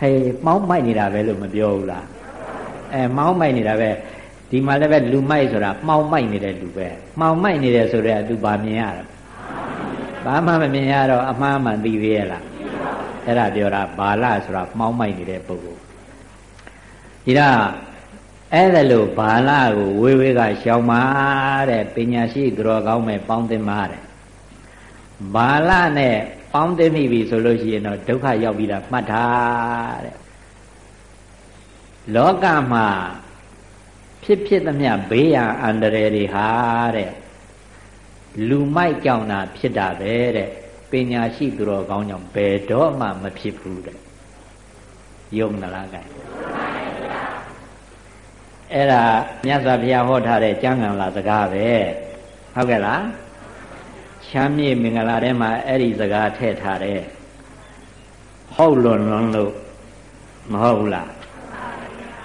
ဟေးမောင်းမိုက်နေတာပဲလို့မပြောဘူးလားအဲမောင်းမိုက်နေတာပဲဒီမှာလည်းပဲလူမိုက်ဆိုတာမှောင်မိုက်နေတဲ့လူပဲမှောင်မိုက်နေတယ်ဆိုတော့သူဗာမြင်ရတာဘာမှမမြင်ရတော့အမှားမှန်သိသေးရဲ့လားအဲ့ဒါပြောတာဘာလဆိုတာမှောင်မိုက်နေတဲ့ပုဂ္ဂိုလ်ဒီတော့အဲ့ဒါလို့ဘာလကိုဝေဝေးကရှောင်ပါတဲ့ပညာရှိသူတော်ကောင်းမဲ့ပေါင်းသင်ပါတဲ့ဘာလနဲ့ ပေါင်းသိမိပြီဆိုလို့ရှိရင်တော့ဒုက္ခရောက်ပြီးတာမှတ်ထားတဲ့လောကမှာဖြစ်ဖြစ်သမျှဘေးရန်အန္တရာယ်တွေဟာတဲ့လူမိုက်ကြောင့်တာဖြစ်တာပဲတဲ့ပညာရှိသူတော်ကောင်းကြောင့်ဘယ်တော့မှမဖြစ်ဘူးတဲ့ယုံလားကဲအဲ့ဒါမြတ်စွာဘုရားဟောထားတဲ့ကျမ်းဂန်လာစကားပဲဟုတ်ကဲ့လား ချမ်းမြေမင်္ဂလာထဲမှာအဲ့ဒီစကားထည့်ထားတယ်ဟုတ်လွန်လွန်လို့မဟုတ်ဘူးလား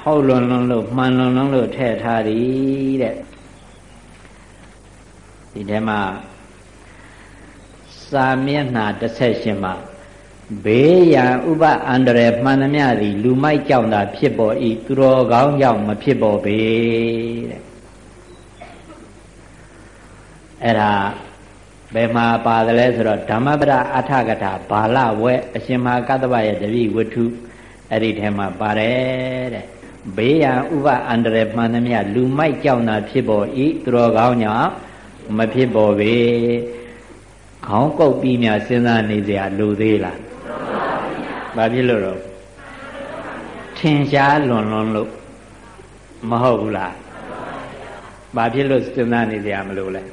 ဟုတ်လွန်လွန်လို့မှန်လွန်လွန်လို့ထည့်ထားသည်တဲ့ဒီထဲမှာစာမျက်နှာ18မှာဘေးရန်ဥပအန္တရာယ်မှန်သမျှသည်လူမိုက်ကြောင့်သာဖြစ်ပေါ်၏သူတော်ကောင်းကြောင့်မဖြစ်ပေါ်ပေတဲ့အဲ့ဒါ ဘယ်မှာပါတယ်လဲဆိုတော့ဓမ္မပဒအထကထာဘာလဝဲအရှင်မဟာကတ္တဗရဲ့တပိဝတ္ထုအဲ့ဒီထဲမှာပါတယ်တဲ့ဘေးရန်ဥပအန္တရာယ်မှန်သမျှလူမိုက်ကြောင့်သာဖြစ်ပေါ်ဤသူတော်ကောင်းကြောင့်မဖြစ်ပေါ်ပေခေါင်းကုတ်ပြီးများစဉ်းစားနေစရာလိုသေးလားဘာဖြစ်လို့တော့ထင်ရှားလွန်လွန်လို့မဟုတ်ဘူးလားဘာဖြစ်လို့စဉ်းစားနေစရာမလိုလဲ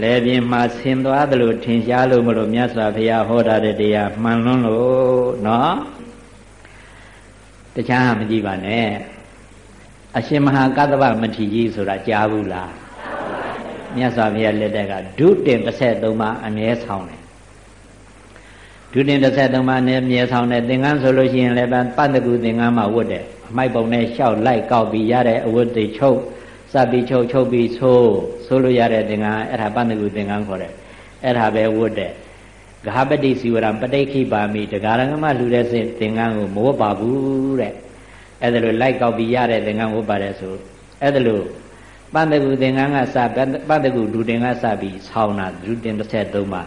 လဲပြင်းမှာဆင်သွားသလိုထင်ရှားလို့မလို့မြတ်စွာဘုရားဟောတာတဲ့တရားမှန်လွန်းလို့နော်တခြားမကြည့်ပါနဲ့အရှင်မဟာကတ္တဗမထေရကြီးဆိုတာကြားဘူးလားမြတ်စွာဘုရားလက်ထက်ကဒုတင်33ပါးအမြဲဆောင်တယ်ဒုတင်33ပါးနဲ့အမြဲဆောင်တယ်သင်္ကန်းဆိုလို့ရှိရင်လည်းပတ်တကူသင်္ကန်းမှာဝတ်တယ်အမိုက်ပုံနဲ့ရှောက်လိုက်ကောက်ပြီးရတဲ့အဝတ်တွေချုပ် စပ်ပြီးချုပ်ချုပ်ပြီးဆိုးဆိုးလို့ရတဲ့သင်္ကန်းအဲ့ဒါပတ်တကူသင်္ကန်းခေါ်တယ်အဲ့ဒါပဲဝတ်တယ်ဂဟပတိစီဝရံပဋိခိပါမိတဂရဏမလှူတဲ့စင်သင်္ကန်းကိုမဝတ်ပါဘူးတဲ့အဲ့ဒါလိုလိုက်ကောက်ပြီးရတဲ့သင်္ကန်းဝတ်ပါတယ်ဆိုအဲ့ဒါလိုပတ္တကုသင်္ကန်းကစပတ္တကုဒုတင်ကစပြီးဆောင်းတာဒုတင်33ပါ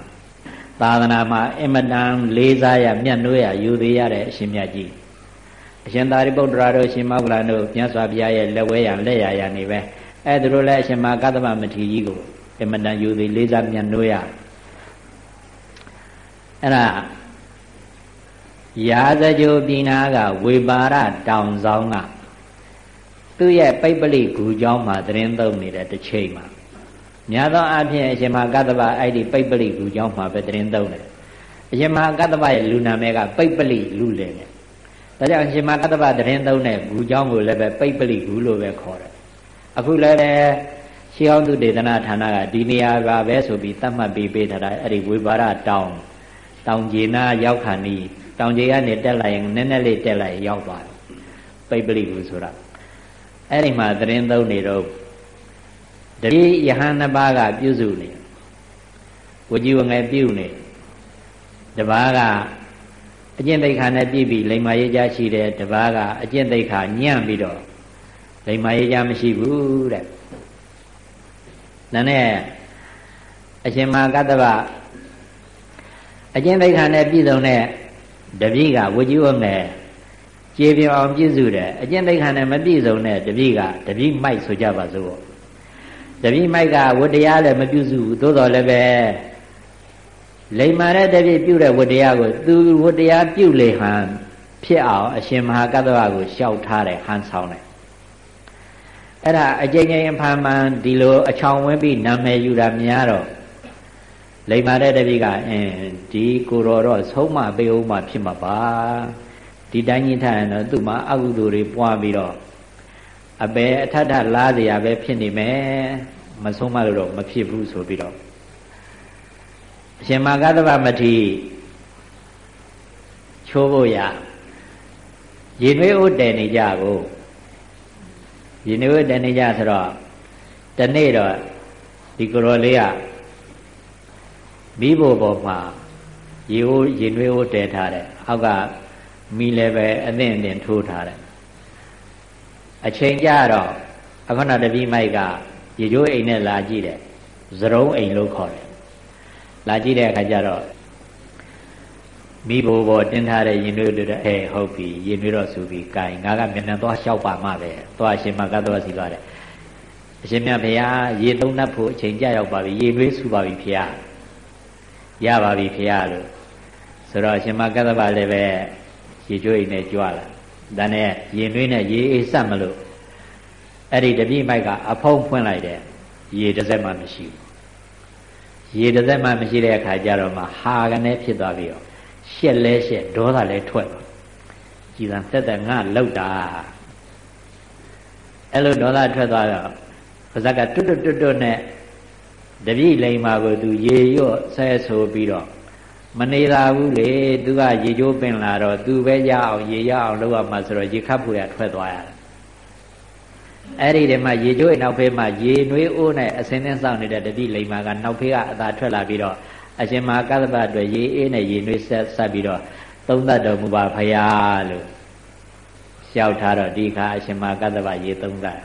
သာသနာမှာအမတန်လေးစားရမြတ်နိုးရယူသေးရတဲ့အရှင်မြတ်ကြီး အရှင်သာရိပုတ္တရာတို့ရှင်မောဂလန်တို့မြတ်စွာဘုရားရဲ့လက်ဝဲရလက်ရရနေပဲအဲ့ဒါလိုလဲအရှင်မကတ္တမမထေရကြီးကိုအမတန်ယူသေးလေးစားမြတ်နိုးရအဲ့ဒါရာဇကြိုပြည်နာကဝေပါရတောင်ဆောင်ကသူ့ရဲ့ပိပလိဂူเจ้าမှာသတင်းသုံးနေတဲ့တစ်ချိန်မှာများသောအားဖြင့်အရှင်မကတ္တဗအဲ့ဒီပိပလိဂူเจ้าမှာပဲသတင်းသုံးတယ်အရှင်မကတ္တဗရဲ့လူနာမည်ကပိပလိလူလေနဲ့ ဒါကြောင့်အရှင်မကတ္တဗသတင်းသုံးတဲ့ဂူเจ้าကိုလည်းပဲပိပလိဂူလို့ပဲခေါ်တယ်အခုလည်းရှေးဟောင်းသူဒေသနာဌာနကဒီနေရာကပဲဆိုပြီးသတ်မှတ်ပြီးပေးထားတာအဲ့ဒီဝေဘာရတောင်တောင်ကျေနာရောက်ခါနီးတောင်ကျေကနေတက်လိုက်ရင်နည်းနည်းလေးတက်လိုက်ရောက်သွားတယ်ပိပလိဂူဆိုတာအဲ့ဒီမှာသတင်းသုံးနေတော့တတိယဟန်နှစ်ပါးကပြုစုနေဝကြီးဝငယ်ပြုနေတပားက အကျင့်သိက္ခာနဲ့ပြည့်ပြီးလိမ္မာရေးကြရှိတယ်တပားကအကျင့်သိက္ခာညံ့ပြီးတော့လိမ္မာရေးကြမရှိဘူးတဲ့ဒါနဲ့အရှင်မကတ္တဗအကျင့်သိက္ခာနဲ့ပြည့်စုံတဲ့တပည့်ကဝကြီးဝငယ်ကျေပြအောင်ပြည့်စုတယ်အကျင့်သိက္ခာနဲ့မပြည့်စုံတဲ့တပည့်ကတပည့်မိုက်ဆိုကြပါစို့တပည့်မိုက်ကဝတရားလည်းမပြုစုဘူးသို့တော်လည်းပဲ လိမ္မာတဲ့တပည့်ပြုတဲ့ဝတရားကိုသူဝတရားပြုလေဟန်ဖြစ်အောင်အရှင်မဟာကတ္တဝကိုလျှောက်ထားတယ်ဟန်ဆောင်တယ်အဲ့ဒါအကျဉ်းချင်းအဖန်မှန်ဒီလိုအချောင်ဝင်းပြီးနာမည်ယူတာများတော့လိမ္မာတဲ့တပည့်ကအင်းဒီကိုတော်တော့ဆုံးမပေးအောင်မှဖြစ်မှာပါဒီတိုင်းကြီးထားရင်တော့သူ့မှာအကုသိုလ်တွေပွားပြီးတော့အပေအထထလားเสียပဲဖြစ်နေမယ်မဆုံးမလို့တော့မဖြစ်ဘူးဆိုပြီးတော့အ ရှင်မာဂတဗမတိချိုးဖို့ရရေနွေးဥတည်နေကြကိုရေနွေးဥတည်နေကြဆိုတော့တနေ့တော့ဒီကိုရောလေးကမိဖို့ပေါ်မှာရေဦးရေနွေးဥတည်ထားတယ်အောက်ကမိလည်းပဲအသင့်အင့်ထိုးထားတယ်အချိန်ကြတော့အခုနတပည့်မိုက်ကရေကျိုးအိမ်နဲ့လာကြည့်တယ်ဇရုံးအိမ်လို့ခေါ်တယ် လာကြည့်တဲ့အခါကျတော့မိဘဘောတင်းထားတဲ့ရင်တွေတို့အဲဟုတ်ပြီရင်တွေတော့ဆိုပြီးကိုင်ငါကမျက်နှာသွားလျှောက်ပါမှပဲသွားရှင်မကတော့စီသွားတယ်အရှင်မြတ်ဘုရားရေသုံးနှပ်ဖို့အချိန်ကြရောက်ပါပြီရေတွေးဆူပါပြီဖုရားရပါပြီဖုရားလို့ဆိုတော့အရှင်မကတ္တဗလည်းပဲရေကျွေးနဲ့ကြွလာဒါနဲ့ရင်တွေးနဲ့ရေအေးဆက်မလို့အဲ့ဒီတပိမိုက်ကအဖုံးဖွင့်လိုက်တယ်ရေတစ်စက်မှမရှိဘူး ရေတစ်စက်မှမရှိတဲ့အခါကျတော့မှဟာကနေဖြစ်သွားပြီးတော့ရှက်လဲရှက်ဒေါသလဲထွက်သွားကြည်သာတက်တက်ငါလောက်တာအဲ့လိုဒေါသထွက်သွားတော့ပါဇက်ကတွတ်တွတ်တွတ်တွတ်နဲ့တပိလိမ်မာကိုသူရေရော့ဆဲဆိုပြီးတော့မနေသာဘူးလေသူကရေချိုးပင်လာတော့သူပဲရအောင်ရေရအောင်လုပ်ရမှာဆိုတော့ရေခတ်ဖို့ရထွက်သွားရတယ် အဲ့ဒီတည်းမှာရေချိုးရဲ့နောက်ဖေးမှာရေနွေးအိုးနဲ့အစင်းနဲ့စောင့်နေတဲ့တတိလိမ္မာကနောက်ဖေးကအသာထွက်လာပြီးတော့အရှင်မဟာကသဗ္ဗအတွက်ရေအေးနဲ့ရေနွေးဆက်ဆက်ပြီးတော့သုံးသတ်တော်မူပါဖရာလို့လျှောက်ထားတော့ဒီခါအရှင်မဟာကသဗ္ဗရေသုံးသတ်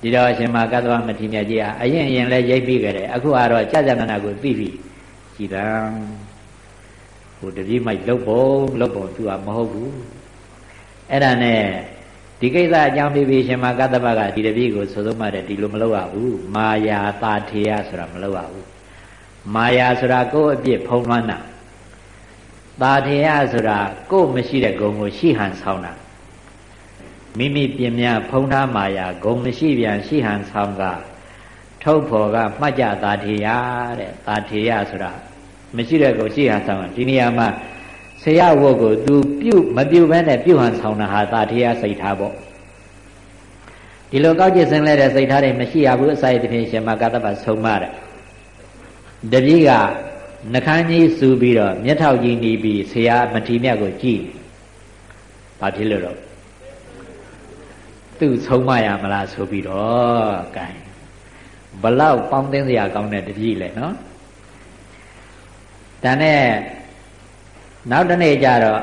ဒီတော့အရှင်မဟာကသဗ္ဗမထေရကြီးဟာအရင်ရင်လဲရိပ်ပြီးကြတယ်အခုကတော့ကြာကြာနာနာကိုသိပြီကြည်တံဟိုတတိမိုက်လုတ်ပုံလုတ်ပုံသူကမဟုတ်ဘူးအဲ့ဒါနဲ့ ဒီကိစ္စအကြောင်းပြပြီးရှင်မကတ္တပကဒီတပည့်ကိုဆိုဆုံးမှတဲ့ဒီလိုမလုပ်ရဘူးမာယာတာထေယဆိုတာမလုပ်ရဘူးမာယာဆိုတာကိုယ့်အပြစ်ဖုံးလွှမ်းတာတာထေယဆိုတာကိုယ့်မရှိတဲ့ဂုဏ်ကိုရှိဟန်ဆောင်တာမိမိပြင်များဖုံးထားမာယာဂုံမရှိပြန်ရှိဟန်ဆောင်ကထုတ်ဖော်ကမှတ်ကြတာထေယတဲ့တာထေယဆိုတာမရှိတဲ့ကိုရှိဟန်ဆောင်ဒီနေရာမှာ ဆရာဝတ်ကို तू ပြုတ်မပြုတ်ဘဲနဲ့ပြုတ်ဟန်ဆောင်တာဟာတာထေယစိတ်ထားပေါ့ဒီလိုကောက်ကျစ်စင်လဲတဲ့စိတ်ထားတွေမရှိရဘူးအစာရတဲ့ဖြင့်ရှင်မကတ္တပဆုံးမတဲ့တပည့်ကနှခမ်းကြီးစူပြီးတော့မျက်ထောက်ကြီးနီးပြီးဆရာမထီမြတ်ကိုကြည့်ဘာဖြစ်လို့တော့သူ့ဆုံးမရမလားဆိုပြီးတော့ကဲဘလောက်ပေါင်းသိစရာကောင်းတဲ့တပည့်လဲနော်ဒါနဲ့ နောက်တနေ့ကျတော့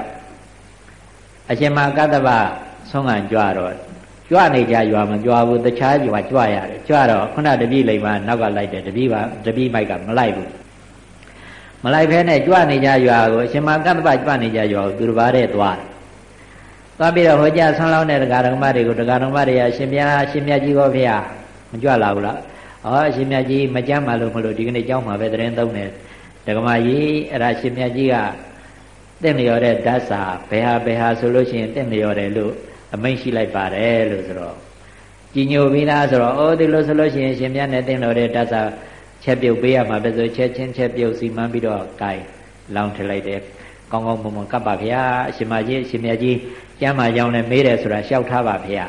အရှင်မကတ္တဗဆုံးခံကြွတော့ကြွနေကြရွာမကြွဘူးတခြားရွာကြွရတယ်ကြွတော့ခုနတပည့်လိမ္မာနောက်ကလိုက်တယ်တပည့်ပါတပည့်မိုက်ကမလိုက်ဘူးမလိုက်ဖဲနဲ့ကြွနေကြရွာကိုအရှင်မကတ္တဗကြွနေကြရွာကိုသူတစ်ပါးတည်းသွားသွားပြီးတော့ဟောကြားဆန်းလောင်းတဲ့တရားတော်မတွေကိုတရားတော်မတွေအရှင်မြတ်အရှင်မြတ်ကြီးကောဖေဟာမကြွလာဘူးလားဩအရှင်မြတ်ကြီးမကြမ်းပါလို့မလို့ဒီကနေ့ကြောင်းမှာပဲသတင်းသုံးတယ်ဒကမာကြီးအဲ့ဒါရှင်မြတ်ကြီးက တင့်လျော်တဲ့ဓာတ်စာဘယ်ဟာဘယ်ဟာဆိုလို့ရှိရင်တင့်လျော်တယ်လို့အမိန့်ရှိလိုက်ပါတယ်လို့ဆိုတော့ကြီးညိုပြီးသားဆိုတော့အိုးဒီလိုဆိုလို့ရှိရင်ရှင်မြတ်နဲ့တင့်လျော်တဲ့ဓာတ်စာချက်ပြုတ်ပေးရမှာပဲဆိုချက်ချင်းချက်ပြုတ်စီမံပြီးတော့ဂိုင်လောင်းထလိုက်တယ်ကောင်းကောင်းမွန်မွန်ကပ်ပါဗျာအရှင်မကြီးအရှင်မြတ်ကြီးကျမ်းမာကြောင်းနဲ့မေးတယ်ဆိုတာလျှောက်ထားပါဗျာ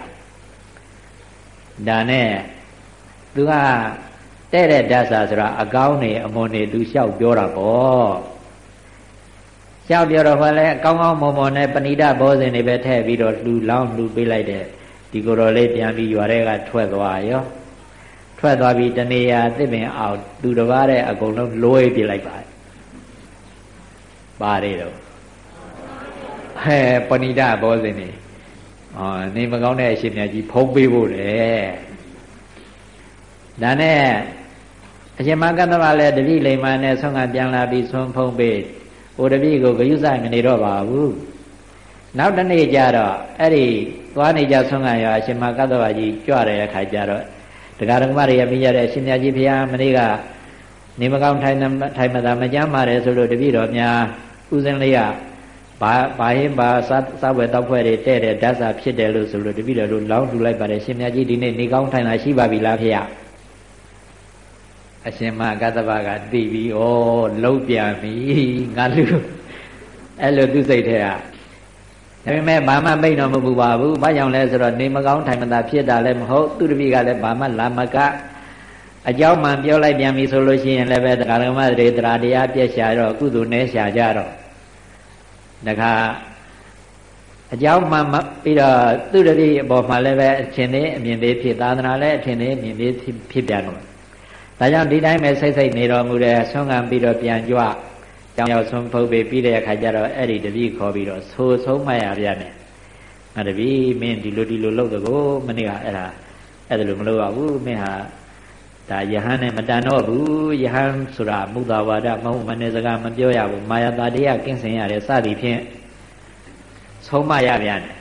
ဒါနဲ့သူကတဲ့တဲ့ဓာတ်စာဆိုတာအကောင်းနေအမွန်နေသူလျှောက်ပြောတာပေါ့ လျှောက်ပြောတော့ဟောလဲအကောင်းကောင်းမွန်မွန်နဲ့ပဏိဒဘောဇင်တွေပဲထည့်ပြီးတော့လှူလောင်းလှူပေးလိုက်တဲ့ဒီကိုယ်တော်လေးပြန်ပြီးရွာထဲကထွက်သွားရောထွက်သွားပြီးတနေရာသစ်ပင်အောင်သူတစ်ပါးတဲ့အကုန်လုံးလွှဲပြလိုက်ပါပါတယ်တော့ဟဲပဏိဒဘောဇင်နေအော်နေမကောင်းတဲ့အရှင်မြတ်ကြီးဖုံးပေးဖို့လေဒါနဲ့အရှင်မကတ္တဗလည်းတတိလိမ္မာနဲ့ဆုံးကပြန်လာပြီးဆုံးဖုံးပေး ဟိုတပိကိုဂယုဆိုင်မနေတော့ပါဘူးနောက်တနေ့ကျတော့အဲ့ဒီသွားနေကြဆုံးကရောအရှင်မကတ္တဗကြီးကြွတဲ့အခါကျတော့တရားဓမ္မတွေရမိရတဲ့အရှင်မြတ်ကြီးဘုရားမနေ့ကနေမကောင်းထိုင်ထိုင်မသာမကြမ်းပါတယ်ဆိုလို့တပိတော်များဥစဉ်လေးကဘာဘာဟင်းဘာစားဝယ်တောက်ဖွဲ့တွေတဲ့တဲ့ဓာတ်စာဖြစ်တယ်လို့ဆိုလို့တပိတော်တို့လောင်းထူလိုက်ပါတယ်ရှင်မြတ်ကြီးဒီနေ့နေကောင်းထိုင်လာရှိပါပြီလားဖေ။ အရှင်မကတ္တဗကသိပြီဩလုံးပြန်ပြီငါလူအဲ့လိုသူစိတ်ထဲကဒါပေမဲ့ဘာမှမိတ်တော့မပူပါဘူးဘာကြောင့်လဲဆိုတော့နေမကောင်းထိုင်မသာဖြစ်တာလည်းမဟုတ်သူတပည့်ကလည်းဘာမှလာမကအကြောင်းမှပြောလိုက်ပြန်ပြီဆိုလို့ရှိရင်လည်းပဲတရားဓမ္မတွေတရားတရားပြည့်ရှာတော့ကုသိုလ်နဲ့ရှာကြတော့တခါအကြောင်းမှပြီးတော့သူတပည့်အပေါ်မှာလည်းပဲအထင်သေးအမြင်သေးဖြစ်သာသနာလည်းအထင်သေးအမြင်သေးဖြစ်ပြန်တော့ ဒါကြောင့်ဒီတိုင်းပဲစိတ်စိတ်နေတော်မူတဲ့ဆွမ်းခံပြီးတော့ပြန်ကြွကြောင်ရောက်ဆုံးဖုတ်ပြီးပြီးတဲ့အခါကျတော့အဲ့ဒီတပည့်ခေါ်ပြီးတော့ဆိုဆုံးမရပြနဲ့ငါတပည့်မင်းဒီလိုဒီလိုလုပ်တဲ့ကိုမနေ့ကအဲ့ဒါအဲ့ဒါလိုမလုပ်ရဘူးမင်းဟာဒါယဟန်နဲ့မတန်တော့ဘူးယဟန်ဆိုတာမုဒ္ဒဝါဒမဟုတ်မနဲ့စကားမပြောရဘူးမာယာတာတရားကင်းစင်ရတယ်စသည်ဖြင့်ဆုံးမရပြန်တယ်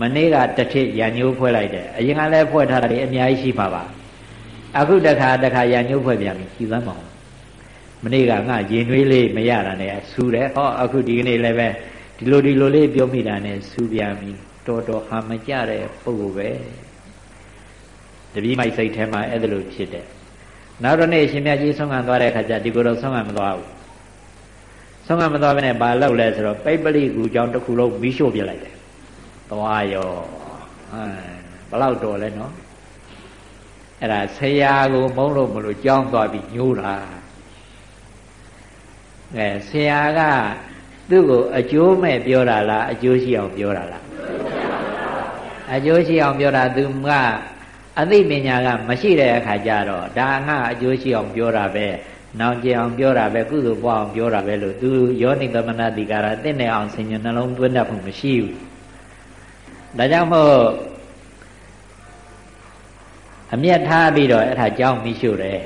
မနေ့ကတစ်ထစ်ရညိုးဖွဲ့လိုက်တယ်အရင်ကလည်းဖွဲ့ထားတာတွေအများကြီးရှိပါပါ အခုတခါတခါရညိုးဖွဲ့ပြန်ပြီကြည်သမ်းပါဦးမနေ့ကငါရင်နှွေးလေးမရတာနဲ့ဆူတယ်ဟောအခုဒီကနေ့လည်းပဲဒီလိုဒီလိုလေးပြောမိတာနဲ့ဆူပြန်ပြီတော်တော်ဟာမကြတဲ့ပုဂ္ဂိုလ်ပဲတပည့်မိုက်စိတ်ထဲမှာအဲ့ဒါလိုဖြစ်တယ်နောက်တော့နေ့ရှင်မြတ်ကြီးဆုံးခံသွားတဲ့အခါကျဒီကိုယ်တော့ဆုံးခံမသွားဘူးဆုံးခံမသွားဘဲနဲ့ဘာလုပ်လဲဆိုတော့ပိပလိကူကြောင့်တစ်ခုလုံးမီးရှို့ပြလိုက်တယ်သွားရောအဲဘလောက်တော်လဲနော် အဲ့ဒါဆရာကိုမုန်းလို့မလို့ကြောင်းသွားပြီးညိုးတာအဲဆရာကသူ့ကိုအကျိုးမဲ့ပြောတာလားအကျိုးရှိအောင်ပြောတာလားအကျိုးရှိအောင်ပြောတာသူကအသိပညာကမရှိတဲ့အခါကျတော့ဒါငါအကျိုးရှိအောင်ပြောတာပဲနောင်ကြအောင်ပြောတာပဲကုသိုလ်ပွားအောင်ပြောတာပဲလို့သူယောနိသမဏတိကာရတင့်နေအောင်ဆင်ញနှလုံးသွင်းတတ်ဖို့မရှိဘူးဒါကြောင့်မို့ အမျက်ထားပြီးတော့အဲ့ဒါကြောင်းမိရှုတယ်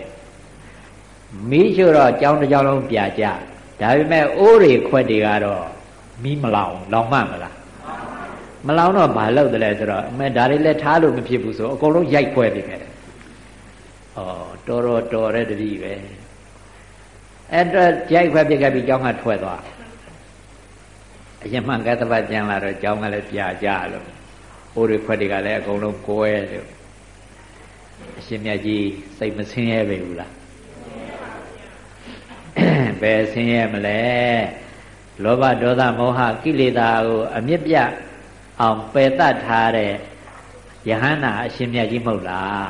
မိရှုတော့ကြောင်းတစ်ကြောင်းလုံးပြကြဒါပေမဲ့အိုးတွေခွက်တွေကတော့မိမလောင်လောင်မှမလားမလောင်တော့ဘာလုပ်တယ်လဲဆိုတော့အမေဒါတွေလည်းထားလို့မဖြစ်ဘူးဆိုအကုန်လုံးရိုက်ခွဲနေတယ်ဩတော်တော်တော်တဲ့တတိပဲအဲ့တော့ရိုက်ခွဲပြခဲ့ပြီးကြောင်းကထွက်သွားအရင်မှကသဘာပြန်လာတော့ကြောင်းကလည်းပြကြလို့အိုးတွေခွက်တွေကလည်းအကုန်လုံးကိုဲလို့ အရှင်မြတ်ကြီးစိတ်မဆင်းရဲပေဘူးလားဘယ်ဆင်းရဲမလဲလောဘဒေါသမောဟကိလေသာကိုအမြင့်ပြအောင်ပယ်တတ်ထားတဲ့ယဟန္တာအရှင်မြတ်ကြီးမဟုတ်လား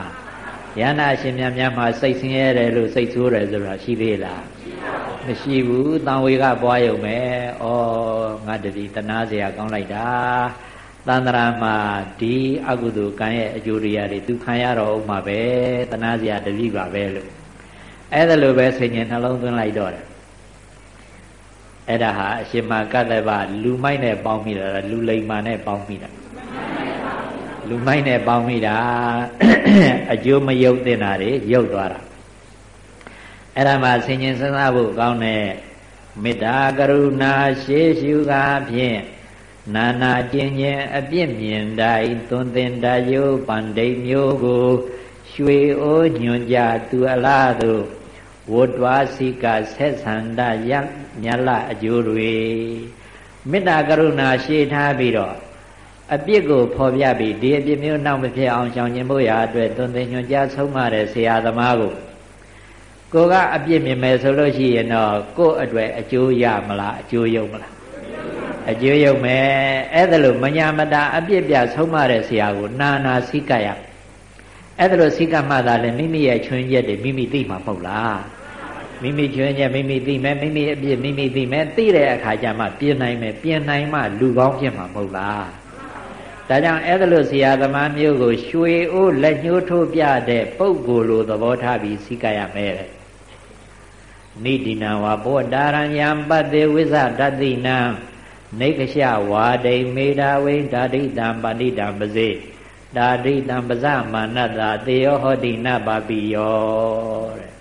ယဟန္တာအရှင်မြတ်များမှာစိတ်ဆင်းရဲတယ်လို့စိတ်ဆိုးတယ်ဆိုတာရှိသေးလားမရှိဘူးတန်ဝေကပွားရုံပဲဩငါတတိတနာเสียကောင်းလိုက်တာ တန်တရာမှာဒီအကုသိုလ်ကံရဲ့အကျိုးတရားတွေသူခံရတော့ဥမှာပဲတနာစရာတပိပါပဲလို့အဲ့ဒါလိုပဲဆင်ញင်နှလုံးသွင်းလိုက်တော့တယ်အဲ့ဒါဟာအရှင်မကတ္တဗလူမိုက်နဲ့ပေါင်းမိတာလူလိမ္မာနဲ့ပေါင်းမိတာလူမိုက်နဲ့ပေါင်းမိတာအကျိုးမယုတ်တင်တာတွေယုတ်သွားတာအဲ့ဒါမှဆင်ញင်စဉ်းစားဖို့ကောင်းတဲ့မေတ္တာကရုဏာရှေးရှုကားဖြင့် နာနာကျင်ခြင်းအပြစ်မြင်တိုင်းသွန်သင်တယုပန္ဒိမျိုးကို ရွှေအိုးညွန်ကြသူအလားသို့ဝတ္တဝါစိကဆက်ဆန္ဒယမြလအကျိုးတွေမေတ္တာကရုဏာရှေ့ထားပြီးတော့အပြစ်ကိုဖော်ပြပြီးဒီအပြစ်မျိုးနောက်မဖြစ်အောင်ရှောင်ကျင်ဖို့ရာအတွက်သွန်သင်ညွှန်ကြားဆုံးမတဲ့ဆရာသမားကိုကိုကအပြစ်မြင်မယ်ဆိုလို့ရှိရင်တော့ကို့အတွက်အကျိုးရမလားအကျိုးယုံမလား အကျိုးယုံမယ်အဲ့ဒါလို့မညာမတာအပြစ်ပြဆုံးမတဲ့ဆရာကိုနာနာစိကရအဲ့ဒါလို့စိကမှသာလဲမိမိရဲ့ချွင်းရက်တွေမိမိသိမှာမဟုတ်လားမိမိချွင်းချက်မိမိသိမယ်မိမိအပြစ်မိမိသိမယ်သိတဲ့အခါကျမှပြင်နိုင်မယ်ပြင်နိုင်မှလူကောင်းဖြစ်မှာမဟုတ်လားဒါကြောင့်အဲ့ဒါလို့ဆရာသမားမျိုးကိုရွှေအိုးလက်ညှိုးထိုးပြတဲ့ပုဂ္ဂိုလ်လိုသဘောထားပြီးစိကရမယ်တဲ့နိတိနဝဘောတာရံယံပတ္တေဝိဇဒတိနံ နေကရှဝါဒိမေတာဝိဓာတိတံပဏိတံပစေဒါဒိတံပဇမာနတသေယောဟောတိနပါပိယောတဲ့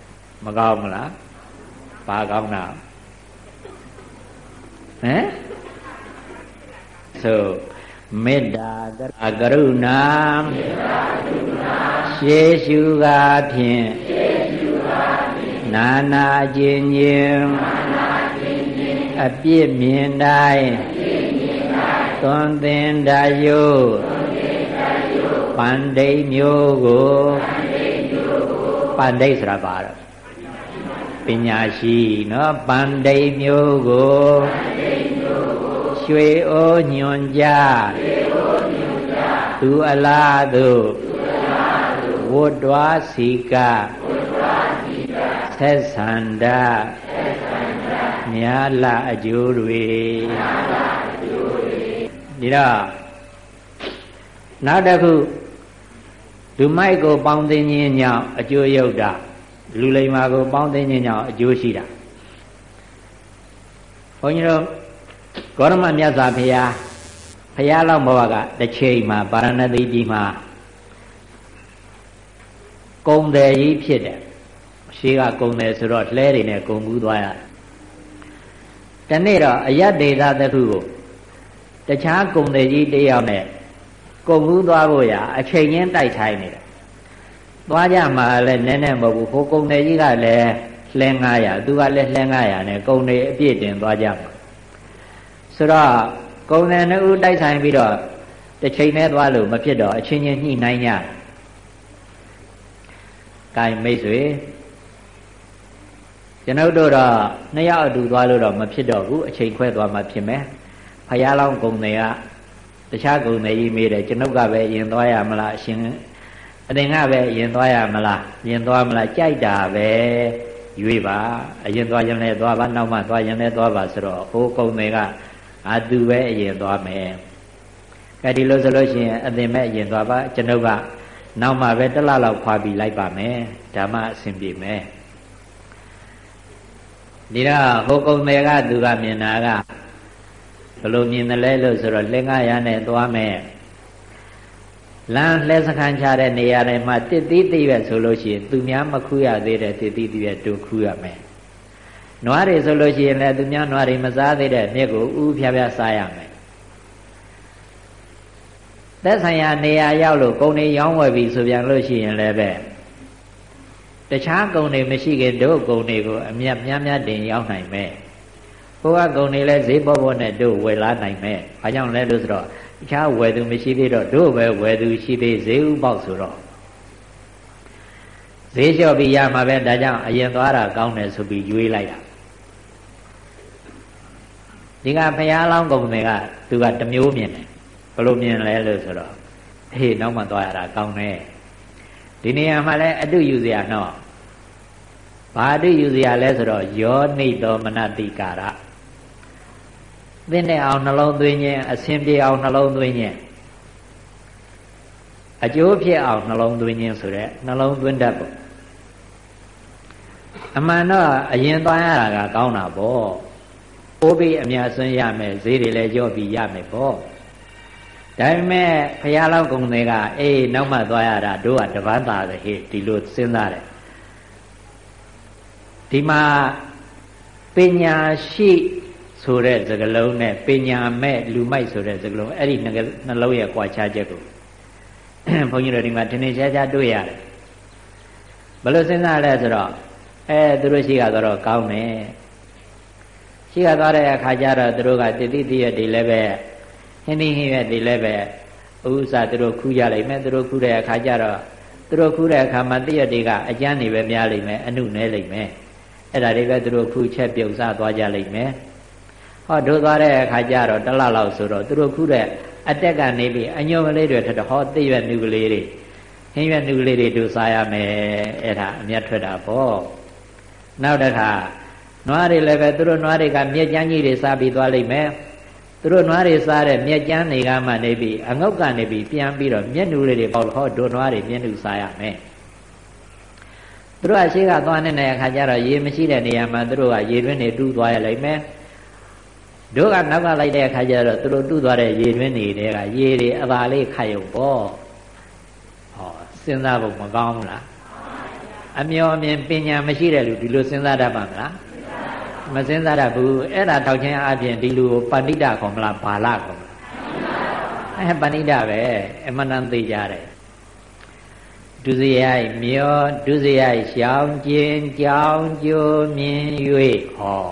မကောင်းမလားဘာကောင်းတာဟမ်ဆိုမေတ္တာကရုဏာရှေးရှုကားဖြင့်နာနာခြင်းခြင်း အပြစ်မြင်တိုင်းသွန်သင်တယုပန္ဒိမျိုးကိုပန္ဒိဆိုတာပါတော့ပညာရှိနော်ပန္ဒိမျိုးကိုရွှေအိုးညွန်ကြသူအလားသူဝတ်တော်စီကသက်ဆန္ဒ မြာလအကျိုးတွေဒီတော့နောက်တစ်ခုလူမိုက်ကိုပေါင်းသိခြင်းကြောင့်အကျိုးရုပ်တာလူလိမ္မာကိုပေါင်းသိခြင်းကြောင့်အကျိုးရှိတာုန်းကြီးတို့ဂေါရမမြတ်စွာဘုရားဘုရားလောက်ဘဝကတစ်ချိန်မှာပါရဏသီပြည်မှာကုံတယ်ကြီးဖြစ်တယ်ရှေးကကုံတယ်ဆိုတော့လှဲတွေနဲ့ကုံကူးသွားရတယ် တနေ့တော့အယတ်ဒေသတခုကိုတခြားကုံတယ်ကြီးတယောက်နဲ့ကုံကူးသွားဖို့ရအချိန်ချင်းတိုက်ထိုင်းနေတယ်သွားကြမှာလည်းနည်းနည်းမဟုတ်ဘူးဟိုကုံတယ်ကြီးကလည်းလှဲ900သူကလည်းလှဲ900နဲ့ကုံတွေအပြည့်တင်သွားကြမှာဆိုတော့ကုံတယ်နှစ်ဦးတိုက်ဆိုင်ပြီးတော့တစ်ချိန်နဲ့သွားလို့မဖြစ်တော့အချင်းချင်းညှိနှိုင်းကြ။ကဲမိတ်ဆွေ ကျွန်ုပ်တို့တော့နှစ်ယောက်အတူသွားလို့တော့မဖြစ်တော့ဘူးအချိန်ခွဲသွားမှဖြစ်မယ်။ဖယားလောင်းကုံတွေကတခြားကုံတွေကြီးမေးတယ်ကျွန်ုပ်ကပဲရင်သွားရမလားအရှင်အတင်ကပဲရင်သွားရမလားရင်သွားမလားကြိုက်တာပဲရွေးပါအရင်သွားရင်လည်းသွားပါနောက်မှသွားရင်လည်းသွားပါဆိုတော့ဟိုကုံတွေကအာသူပဲအရင်သွားမယ်။ကဲဒီလိုဆိုလို့ရှိရင်အသင်မဲ့အရင်သွားပါကျွန်ုပ်ကနောက်မှပဲတစ်လလောက်ခွာပြီးလိုက်ပါမယ်ဓမ္မအဆင်ပြေမယ်။ ဒီတော့ဟိုကုံတွေကသူကမြင်တာကဘလို့မြင်တယ်လဲလို့ဆိုတော့လက်ငါရနဲ့သွားမယ်။လမ်းလှဲစခန်းချတဲ့နေရာတွေမှာတစ်သီးတိရွက်ဆိုလို့ရှိရင်သူများမခူးရသေးတဲ့တစ်သီးတိရွက်တို့ခူးရမယ်နွားတွေဆိုလို့ရှိရင်လည်းသူများနွားတွေမစားသေးတဲ့မြက်ကိုဥဖြားဖြားစားရမယ်သက်ဆိုင်ရာနေရာရောက်လို့ကုံတွေရောင်းဝယ်ပြီဆိုပြန်လို့ရှိရင်လည်းပဲ တခြားကုံတွေမရှိခင်တို့ကုံတွေကိုအမြတ်များများတင်ရောက်နိုင်မယ်ကိုကကုံတွေလည်းဈေးပေါ်ပေါ်နဲ့တို့ဝယ်လာနိုင်မယ်ဘာကြောင့်လဲလို့ဆိုတော့တခြားဝယ်သူမရှိသေးတော့တို့ပဲဝယ်သူရှိသေးဈေးဥပေါက်ဆိုတော့ဈေးလျှော့ပြီးရမှာပဲဒါကြောင့်အရင်သွားတာကောင်းတယ်ဆိုပြီးရွေးလိုက်တာဒီကဖရာလောင်းကုံတွေကသူကတမျိုးမြင်တယ်ဘလို့မြင်လဲလို့ဆိုတော့ဟေးနောက်မှသွားရတာကောင်းတယ်ဒီနေရာမှာလဲအတုယူစရာတော့ ဘာအတုယူစရာလဲဆိုတော့ယောနိတောမနတိကာရသင်တဲ့အောင်နှလုံးသွင်းခြင်းအစဉ်ပြေအောင်နှလုံးသွင်းခြင်းအကျိုးဖြစ်အောင်နှလုံးသွင်းခြင်းဆိုတဲ့နှလုံးသွင်းတတ်ဖို့အမှန်တော့အရင်သွားရတာကကောင်းတာပေါ့ပိုးပြီးအများဆွန်းရမယ်ဈေးတွေလည်းကြော့ပြီးရမယ်ပေါ့ဒါပေမဲ့ဖရာလောက်ကုံတွေကအေးနောက်မှသွားရတာတို့ကတပန်းသာတယ်ဟေ့ဒီလိုစဉ်းစားတယ် ဒီမှာပညာရှိဆိုတဲ့စကားလုံးနဲ့ပညာမဲ့လူမိုက်ဆိုတဲ့စကားလုံးအဲ့ဒီနှလုံးရဲ့ကွာခြားချက်ကိုဘုန်းကြီးတို့ဒီမှာထင်ထင်ရှားရှားတွေ့ရတယ်ဘယ်လိုစဉ်းစားလဲဆိုတော့အဲသူတို့ရှိကတော့ကောင်းတယ်ရှိကသွားတဲ့အခါကျတော့သူတို့ကတတိတိရတွေလည်းပဲဟင်းသီးဟင်းရွက်တွေလည်းပဲဥစ္စာသူတို့ခူးကြလိမ့်မယ်သူတို့ခူးတဲ့အခါကျတော့သူတို့ခူးတဲ့အခါမှာတည့်ရတွေက အကျန်းနေပဲများလိမ့်မယ်အနုနဲလိမ့်မယ် အဲ့ဒါတွေပဲသူတို့ခူးချက်ပြုတ်စားသွားကြလိမ့်မယ်ဟောတို့သွားတဲ့အခါကျတော့တလလောက်ဆိုတော့သူတို့ခူးတဲ့အတက်ကနေပြီးအညွန့်ကလေးတွေထက်တော့ဟောတည့်ရွက်နုကလေးတွေဟင်းရွက်နုကလေးတွေတို့စားရမယ်အဲ့ဒါအမျက်ထွက်တာပေါ့နောက်တစ်ခါနွားတွေလည်းပဲသူတို့နွားတွေကမြက်ကြမ်းကြီးတွေစားပြီးသွားလိမ့်မယ်သူတို့နွားတွေစားတဲ့မြက်ကြမ်းတွေကမှနေပြီးအငုတ်ကနေပြီးပြန်ပြီးတော့မျက်နှူလေးတွေပေါက်ဟောတို့နွားတွေမျက်နှူစားရမယ် သူတို့အရှိကသွားနေတဲ့အခါကျတော့ရေမရှိတဲ့နေရာမှာသူတို့ကရေတွင်းတွေတူးသွားရလိမ့်မယ်တို့ကနောက်ကလိုက်တဲ့အခါကျတော့သူတို့တူးသွားတဲ့ရေတွင်းတွေကရေတွေအသာလေးခတ်ရုံပေါ့ဟောစဉ်းစားဖို့မကောင်းဘူးလားအမျော်အမြင်ပညာမရှိတဲ့လူဒီလိုစဉ်းစားတတ်ပါမလားမစဉ်းစားတတ်ဘူးအဲ့ဒါထောက်ချင်းအပြင်ဒီလူကိုပဏိတခေါ်မလားဘာလခေါ်မလားအဲပဏိတပဲအမှန်တန်သိကြတယ် ဒုစရိုက်မျောဒုစရိုက်ရှောင်းကျင်ကြောင်းကျိုးမြင်၍ဟော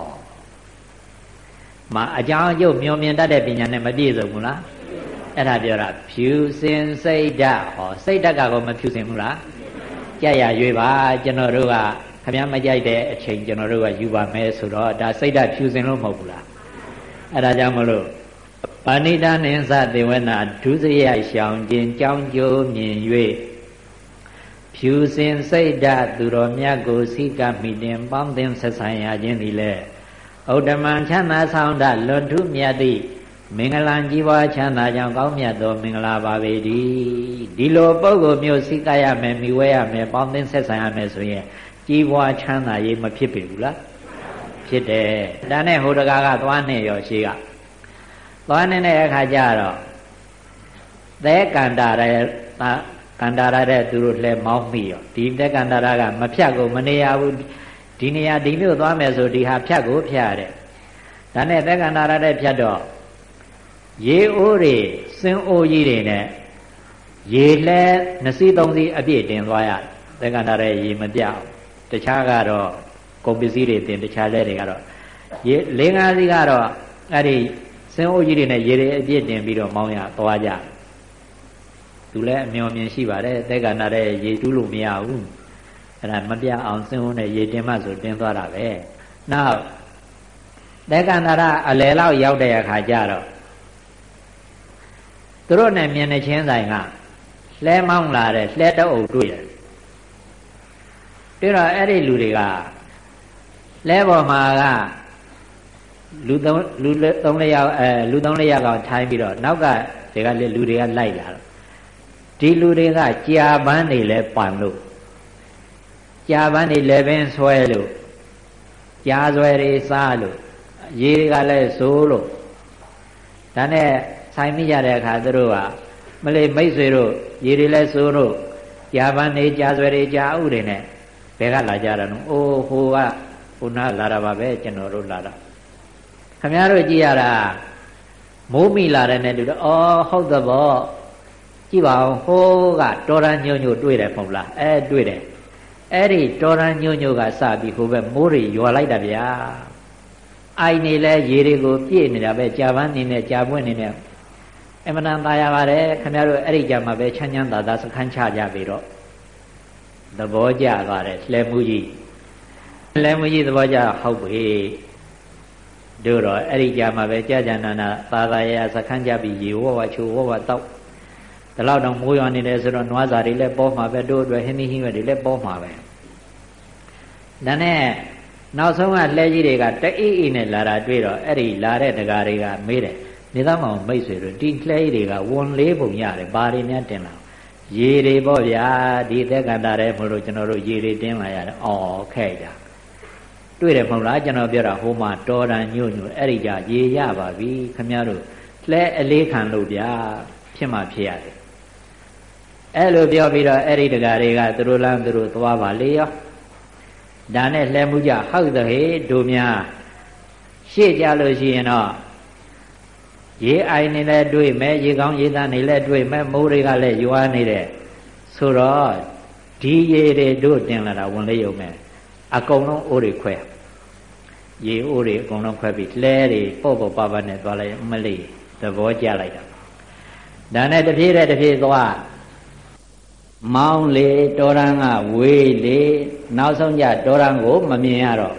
မအကြောင်းအကျိုးမျောမြင်တတ်တဲ့ပညာနဲ့မပြည့်စုံဘူးလားအဲ့ဒါပြောတာဖြူစင်စိတ်ဓာတ်ဟောစိတ်ဓာတ်ကတော့မဖြူစင်ဘူးလားကြက်ရရွေးပါကျွန်တော်တို့ကခမည်းမကြိုက်တဲ့အချိန်ကျွန်တော်တို့ကယူပါမယ်ဆိုတော့ဒါစိတ်ဓာတ်ဖြူစင်လို့မဟုတ်ဘူးလားအဲ့ဒါကြောင့်မလို့ပါဏိတနိသသေဝနာဒုစရိုက်ရှောင်ခြင်းကြောင်းကျိုးမြင်၍ ဖြူစင်စိတ်ဓာတ်သူတော်မြတ်ကိုစိကမိတင်ပေါင်းသင်ဆက်ဆံရခြင်းသည်လေဥဒ္ဓမံချမ်းသာဆောင်တလွန်ထုမြတ်သည့်မင်္ဂလာကြီးပွားချမ်းသာကြောင်းကောင်းမြတ်သောမင်္ဂလာပါပေတည်းဒီလိုပုဂ္ဂိုလ်မျိုးစိကရမယ်မိဝဲရမယ်ပေါင်းသင်းဆက်ဆံရမယ်ဆိုရင်ကြီးပွားချမ်းသာရေးမဖြစ်ပေဘူးလားဖြစ်တယ်ဒါနဲ့ဟိုတကားကသွားနေရောရှိကသွားနေတဲ့အခါကျတော့သဲကန္တာရဲ ကန္တာရတဲ့သူတို့လှဲမောင်းမိရောဒီသဲကန္တာရကမဖြတ်ကိုမနေရဘူးဒီနေရာဒီမြို့သွားမယ်ဆိုဒီဟာဖြတ်ကိုဖြတ်ရတယ်ဒါနဲ့သဲကန္တာရတဲ့ဖြတ်တော့ရေအိုးတွေစင်းအိုးကြီးတွေနဲ့ရေလှဲနှစီသုံးစီအပြည့်တင်သွားရသဲကန္တာရရေမပြအောင်တခြားကတော့ကုန်ပစ္စည်းတွေတင်တခြားလဲတွေကတော့ရေလေးငါးစီးကတော့အဲ့ဒီစင်းအိုးကြီးတွေနဲ့ရေတွေအပြည့်တင်ပြီးတော့မောင်းရသွားကြ သူလည်းအမျော်မြင်ရှိပါတယ်သဲကန္တာရရေတူးလို့မရဘူးအဲ့ဒါမပြအောင်စင်းအိုးနဲ့ရေတင်မှဆိုတင်သွားတာပဲနောက်သဲကန္တာရအလယ်လောက်ရောက်တဲ့အခါကျတော့သူတို့နဲ့မြင်တဲ့ချင်းဆိုင်ကလှဲမောင်းလာတဲ့လှဲတအုပ်တွေ့တယ်ပြီးတော့အဲ့ဒီလူတွေကလဲပေါ်မှာကလူသုံးလူသုံးလေးယောက်အဲလူသုံးလေးယောက်ကထိုင်းပြီးတော့နောက်ကတွေကလေလူတွေကလိုက်လာတော့ ဒီလူတွေကကြာပန်းနေလဲပန်လို့ကြာပန်းနေလဲပင်ဆွဲလို့ကြာဆွဲတွေစားလို့ရေတွေကလည်းစိုးလို့ဒါနဲ့ဆိုင်မိရတဲ့အခါသူတို့ကမလေးမိတ်ဆွေတို့ရေတွေလည်းစိုးလို့ကြာပန်းနေကြာဆွဲတွေကြာဥတွေနဲ့ဘယ်ကလာကြတာနော်အိုးဟိုကဟိုနာလာတာပါပဲကျွန်တော်တို့လာတာခမည်းတော်ကြည့်ရတာမိုးမိလာတဲ့နဲ့တူတော့အော်ဟုတ်သဘော ကြည့်ပါဦးဟိုးကတော်ရန်ညို့ညို့တွေ့တယ်မဟုတ်လားအဲတွေ့တယ်အဲ့ဒီတော်ရန်ညို့ညို့ကစပြီးဟိုဘက်မိုးတွေရွာလိုက်တာဗျာအိုင်နေလဲရေတွေကိုပြည့်နေတာပဲကြာပန်းနေနဲ့ကြာပွင့်နေနဲ့အမှန်တန်သားရပါတယ်ခင်ဗျားတို့အဲ့ဒီကြမှာပဲချမ်းချမ်းသာသာစခန်းချကြပြီတော့သဘောကျသွားတယ်လှဲမှုကြီးလှဲမှုကြီးသဘောကျဟုတ်ပြီတို့တော့အဲ့ဒီကြမှာပဲကြာကြာနာနာသာသာရစခန်းကြပြီးရေဝဝချိုဝဝတောက် ဒီလောက်တော့မိုးရွာနေတယ်ဆိုတော့နွားစာတွေလည်းပေါ်မှာပဲတို့အတွက်ဟင်းသီးဟင်းရွက်တွေလည်းပေါ်မှာပဲဒါနဲ့နောက်ဆုံးကလှဲကြီးတွေကတအိအိနဲ့လာတာတွေ့တော့အဲ့ဒီလာတဲ့တကာတွေကမေးတယ်နေသားမောင်မိတ်ဆွေတို့ဒီလှဲကြီးတွေကဝန်လေးပုံရတယ်ဘာတွေများတင်လာရေတွေပေါ့ဗျာဒီသက်ကန္တာရဲမလို့ကျွန်တော်တို့ရေတွေတင်းလာရတယ်အော်ခဲ့ကြတွေ့တယ်မဟုတ်လားကျွန်တော်ပြောတာဟိုမှာတော်တန်ညွတ်ညွတ်အဲ့ဒီကြရေရပါပြီခမည်းတော်လှဲအလေးခံလို့ဗျာဖြစ်မှဖြစ်ရတယ် အဲ့လိုပြောပြီးတော့အဲ့ဒီတကားတွေကသူတို့လမ်းသူတို့သွားပါလေရောဒါနဲ့လှဲမှုကြဟုတ်တဲ့ဟေတို့များရှေ့ကြလို့ရှိရင်တော့ရေအိုင်နေလည်းတွေ့မယ်ရေကောင်းရေသားနေလည်းတွေ့မယ်မိုးတွေကလည်းရွာနေတဲ့ဆိုတော့ဒီရေတွေတို့တင်လာတာဝင်လေးရုံနဲ့အကုန်လုံးအိုးတွေခွဲရေအိုးတွေအကုန်လုံးခွဲပြီးလှဲတွေပေါ့ပေါ့ပါပါနဲ့သွားလိုက်မလေးသဘောကျလိုက်တာဒါနဲ့တပြေးတဲ့တပြေးသွား မောင်းလေတော်ရန်ကဝေးလေနောက်ဆုံးကြတော်ရန်ကိုမမြင်ရတော့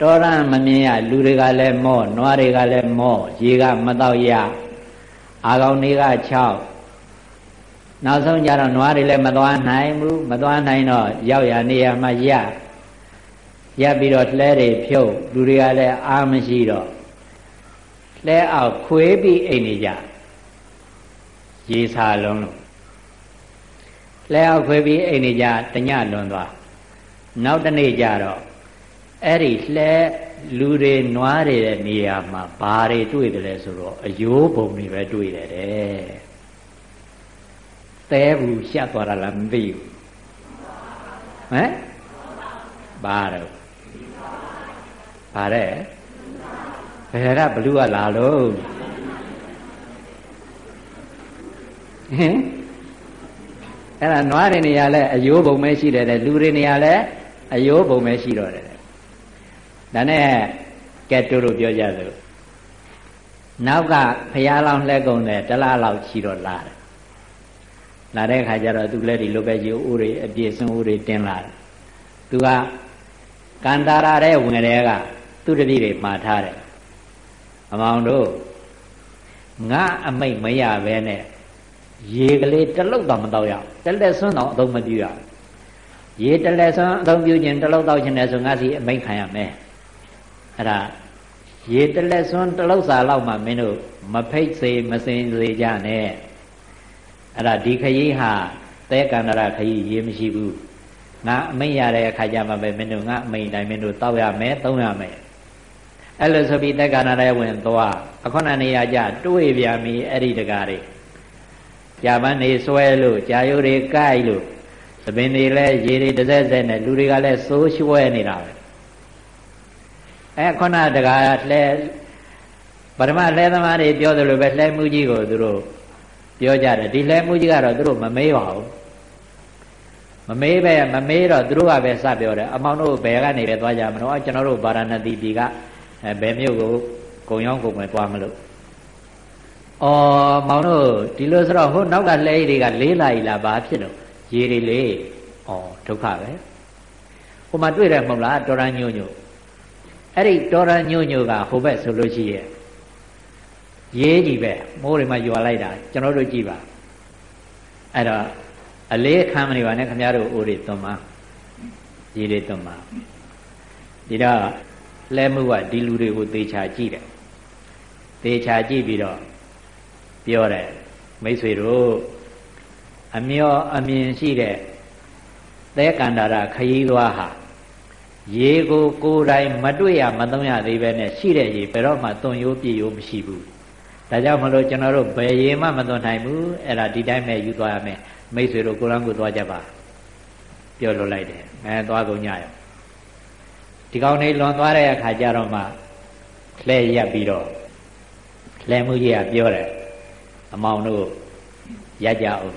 တော်ရန်မမြင်ရလူတွေကလည်းမော့နွားတွေကလည်းမော့ရေကမတော့ရအာကောင်တွေက6နောက်ဆုံးကြတော့နွားတွေလည်းမသွားနိုင်ဘူးမသွားနိုင်တော့ရောက်ရနေရမှရရပ်ပြီးတော့လှဲတွေဖြုတ်လူတွေကလည်းအာမရှိတော့လှဲအောင်ခွေးပြီးအိမ်နေကြရေစာလုံးလို့ လဲအောင်ခွေပြီးအိမ်နေကြတညလွန်သွားနောက်တနေ့ကျတော့အဲ့ဒီလှဲလူတွေနွားတွေတဲ့နေရာမှာဘာတွေတွေ့တယ်လဲဆိုတော့အယိုးပုံတွေပဲတွေ့တယ်တဲ့သဲဘူးရှက်သွားတာလားမသိဘူးဟမ်ဘာတော့ဘာတဲ့ဘယ်ကဘလူးကလာလို့ဟင် အဲ့ဒါနွားတွေနေရာလဲအယိုးပုံပဲရှိတယ်တဲ့လူတွေနေရာလဲအယိုးပုံပဲရှိတော့တယ်ဒါနဲ့ကဲတို့တို့ပြောကြသလိုနောက်ကဖရာလောင်းလှဲကုန်တယ်တလားလောက်ရှိတော့လာတယ်လာတဲ့ခါကျတော့သူလည်းဒီလိုပဲယူဥတွေအပြည့်စုံဥတွေတင်လာတယ်သူကကန္တာရတဲ့ဝင်တဲ့ကသူတပည့်တွေမှာထားတယ်အမောင်တို့ငါအမိတ်မရပဲနဲ့ ရေကလေးတလုတ်တော့မတော့ရတလက်ဆွန်းတော့အသုံးမပြုရရေတလက်ဆွန်းအသုံးပြုခြင်းတလုတ်တော့ခြင်းနဲ့ဆိုငါစီအမိတ်ခံရမယ်အဲ့ဒါရေတလက်စွန်းတလောက်စာလောက်မှမင်းတို့မဖိတ်စေမစင်စေကြနဲ့အဲ့ဒါဒီခရီးဟာသဲကန္တရခရီးရေမရှိဘူးငါအမိန်ရတဲ့အခါကျမှပဲမင်းတို့ငါအမိန်တိုင်းမင်းတို့တောက်ရမယ်သုံးရမယ်အဲ့လိုဆိုပြီးတက္ကနာရဲဝင်သွားအခုနနေရာကြတွေးပြန်ပြီအဲ့ဒီတကားတွေ ကြာပန်းနေဆွဲလို့ကြာယိုတွေကိုက်လို့သပင်တွေလည်းရေတွေတစ်စက်စက်နဲ့လူတွေကလည်းစိုးရွှဲနေတာပဲအဲခုနတကားလဲပရမလဲသမားတွေပြောသလိုပဲလဲမှုကြီးကိုသူတို့ပြောကြတယ်ဒီလဲမှုကြီးကတော့သူတို့မမေးပါဘူးမမေးပဲမမေးတော့သူတို့ကပဲစပြောတယ်အမောင်တို့ဘယ်ကနေပဲသွားကြမလို့ကျွန်တော်တို့ဗာရာဏသီပြည်ကအဲဘယ်မြို့ကိုဂုံရောက်ဂုံပဲသွားမလို့ အော်မောင်တို့ဒီလိုဆိုတော့ဟိုနောက်ကလဲတွေကလေးလာ ਈ လားဘာဖြစ်တော့ရေတွေလေဩဒုက္ခပဲဟိုမှာတွေ့တယ်မဟုတ်လားတော်ရန်ညို့ညို့အဲ့ဒီတော်ရန်ညို့ညို့ကဟိုဘက်ဆိုလို့ရှိရဲ့ရေးကြီးပဲမိုးတွေမှာယူလိုက်တာကျွန်တော်တို့ကြည့်ပါအဲ့တော့အလေးခံမနေပါနဲ့ခင်ဗျားတို့အိုးတွေသွန်ပါရေတွေသွန်ပါဒီတော့လဲမှုကဒီလူတွေကိုသေချာကြည့်တယ်သေချာကြည့်ပြီးတော့ ပြောတယ်မိတ်ဆွေတို့အမျောအမြင်ရှိတဲ့သဲကန္တာရခရီးသွားဟာရေကိုကိုယ်တိုင်မတွေ့ရမသုံးရသေးပဲနဲ့ရှိတဲ့ရေဘယ်တော့မှသွန်ရိုးပြည့်ရိုးမရှိဘူးဒါကြောင့်မလို့ကျွန်တော်တို့ဘယ်ရေမှမသွန်နိုင်ဘူးအဲ့ဒါဒီတိုင်းပဲယူသွားရမယ်မိတ်ဆွေတို့ကိုယ်လမ်းကိုသွားကြပါပြောလို့လိုက်တယ်အဲသွားကုန်ကြရဒီကောင်လေးလွန်သွားတဲ့အခါကျတော့မှလှဲရက်ပြီးတော့လှဲမှုကြီးကပြောတယ် အမောင်တို့ရက်ကြအောင်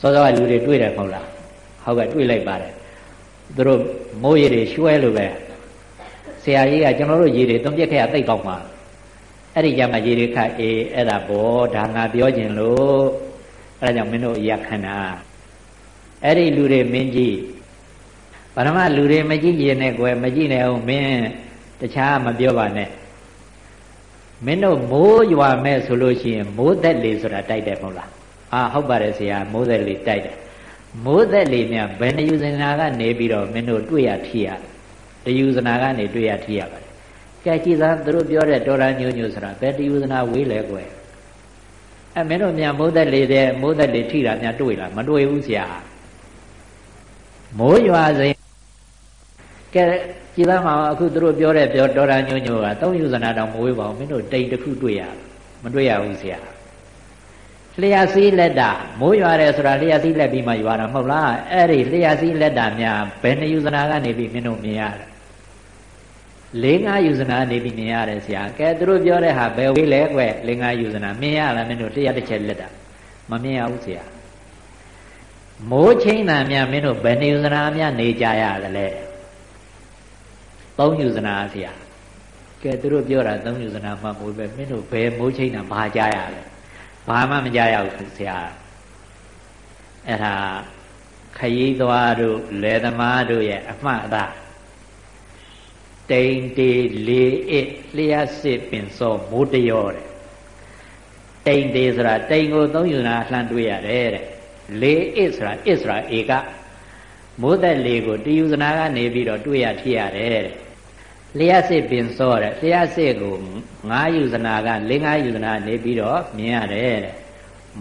စောစောကလူတွေတွေ့တယ်မဟုတ်လားဟုတ်ကဲ့တွေ့လိုက်ပါတယ်သူတို့မိုးရေတွေရွှဲလို့ပဲဆရာကြီးကကျွန်တော်တို့ရေတွေတုံးပြက်ခဲ့ရသိကောက်မှာအဲ့ဒီကြမှာရေတွေခတ်အေးအဲ့ဒါဘောဒါငါပြောခြင်းလို့အဲ့ဒါကြောင့်မင်းတို့ရက်ခန္ဓာအဲ့ဒီလူတွေမင်းကြီးပရမလူတွေမကြည့်ရင်နဲ့ကွယ်မကြည့်နဲ့အောင်မင်းတခြားမပြောပါနဲ့ မင်းတို့မိုးရွာမဲ့ဆိုလို့ရှိရင်မိုးသက်လေဆိုတာတိုက်တယ်မဟုတ်လားအာဟုတ်ပါတယ်ဆရာမိုးသက်လေတိုက်တယ်မိုးသက်လေမြဘယ်နှယူဇနာကနေပြီးတော့မင်းတို့တွေ့ရထိရတယူဇနာကနေတွေ့ရထိရပါတယ်ကဲကြည်သာသူတို့ပြောတဲ့တော်ရညို့ညို့ဆိုတာဘယ်တယူဇနာဝေးလဲကွယ်အဲမင်းတို့မြန်မိုးသက်လေတဲ့မိုးသက်လေထိတာများတွေ့လားမတွေ့ဘူးဆရာမိုးရွာစိ ကဲကြည်သားမှာအခုသူတို့ပြောတဲ့ပြောတော်တာညို့ညို့ကသုံးယူဇနာတောင်မဝေးပါဘူးမင်းတို့တိတ်တစ်ခုတွေ့ရမတွေ့ရဘူးဆရာလျှက်စည်းလက်တာမိုးရွာတယ်ဆိုတာလျှက်စည်းလက်ပြီးမှရွာတာမဟုတ်လားအဲ့ဒီလျှက်စည်းလက်တာများဘယ်နှယူဇနာကနေပြီးမင်းတို့မြင်ရတယ်လေးငါးယူဇနာနေပြီးမြင်ရတယ်ဆရာကဲသူတို့ပြောတဲ့ဟာဘယ်ဝေးလဲကွလေးငါးယူဇနာမြင်ရလားမင်းတို့လျှက်တစ်ချက်လက်တာမမြင်ရဘူးဆရာမိုးချင်းတာများမင်းတို့ဘယ်နှယူဇနာများနေကြရသလဲ သုံးယူဇနာဆရာကဲသူတို့ပြောတာသုံးယူဇနာမှမိုးပဲမင်းတို့ဘယ်မိုးချင်းတာဘာကြရလဲဘာမှမကြရဘူးဆရာအဲ့ဒါခရီးသွားတို့လယ်သမားတို့ရဲ့အမှတ်အသားတိန်တေလေအစ်လျှက်စစ်ပင်စောမိုးတရောတဲ့တိန်တေဆိုတာတိန်ကိုသုံးယူနာလှမ်းတွေ့ရတယ်တဲ့လေအစ်ဆိုတာအစ်ဆိုတာဧကမိုးသက်လေကိုတယူဇနာကနေပြီးတော့တွေ့ရဖြစ်ရတယ်တဲ့ လျှက်စစ်ပင်စောတဲ့လျှက်စစ်ကိုငါးယူဇနာက၄ငါးယူဇနာနေပြီးတော့မြင်ရတယ်တဲ့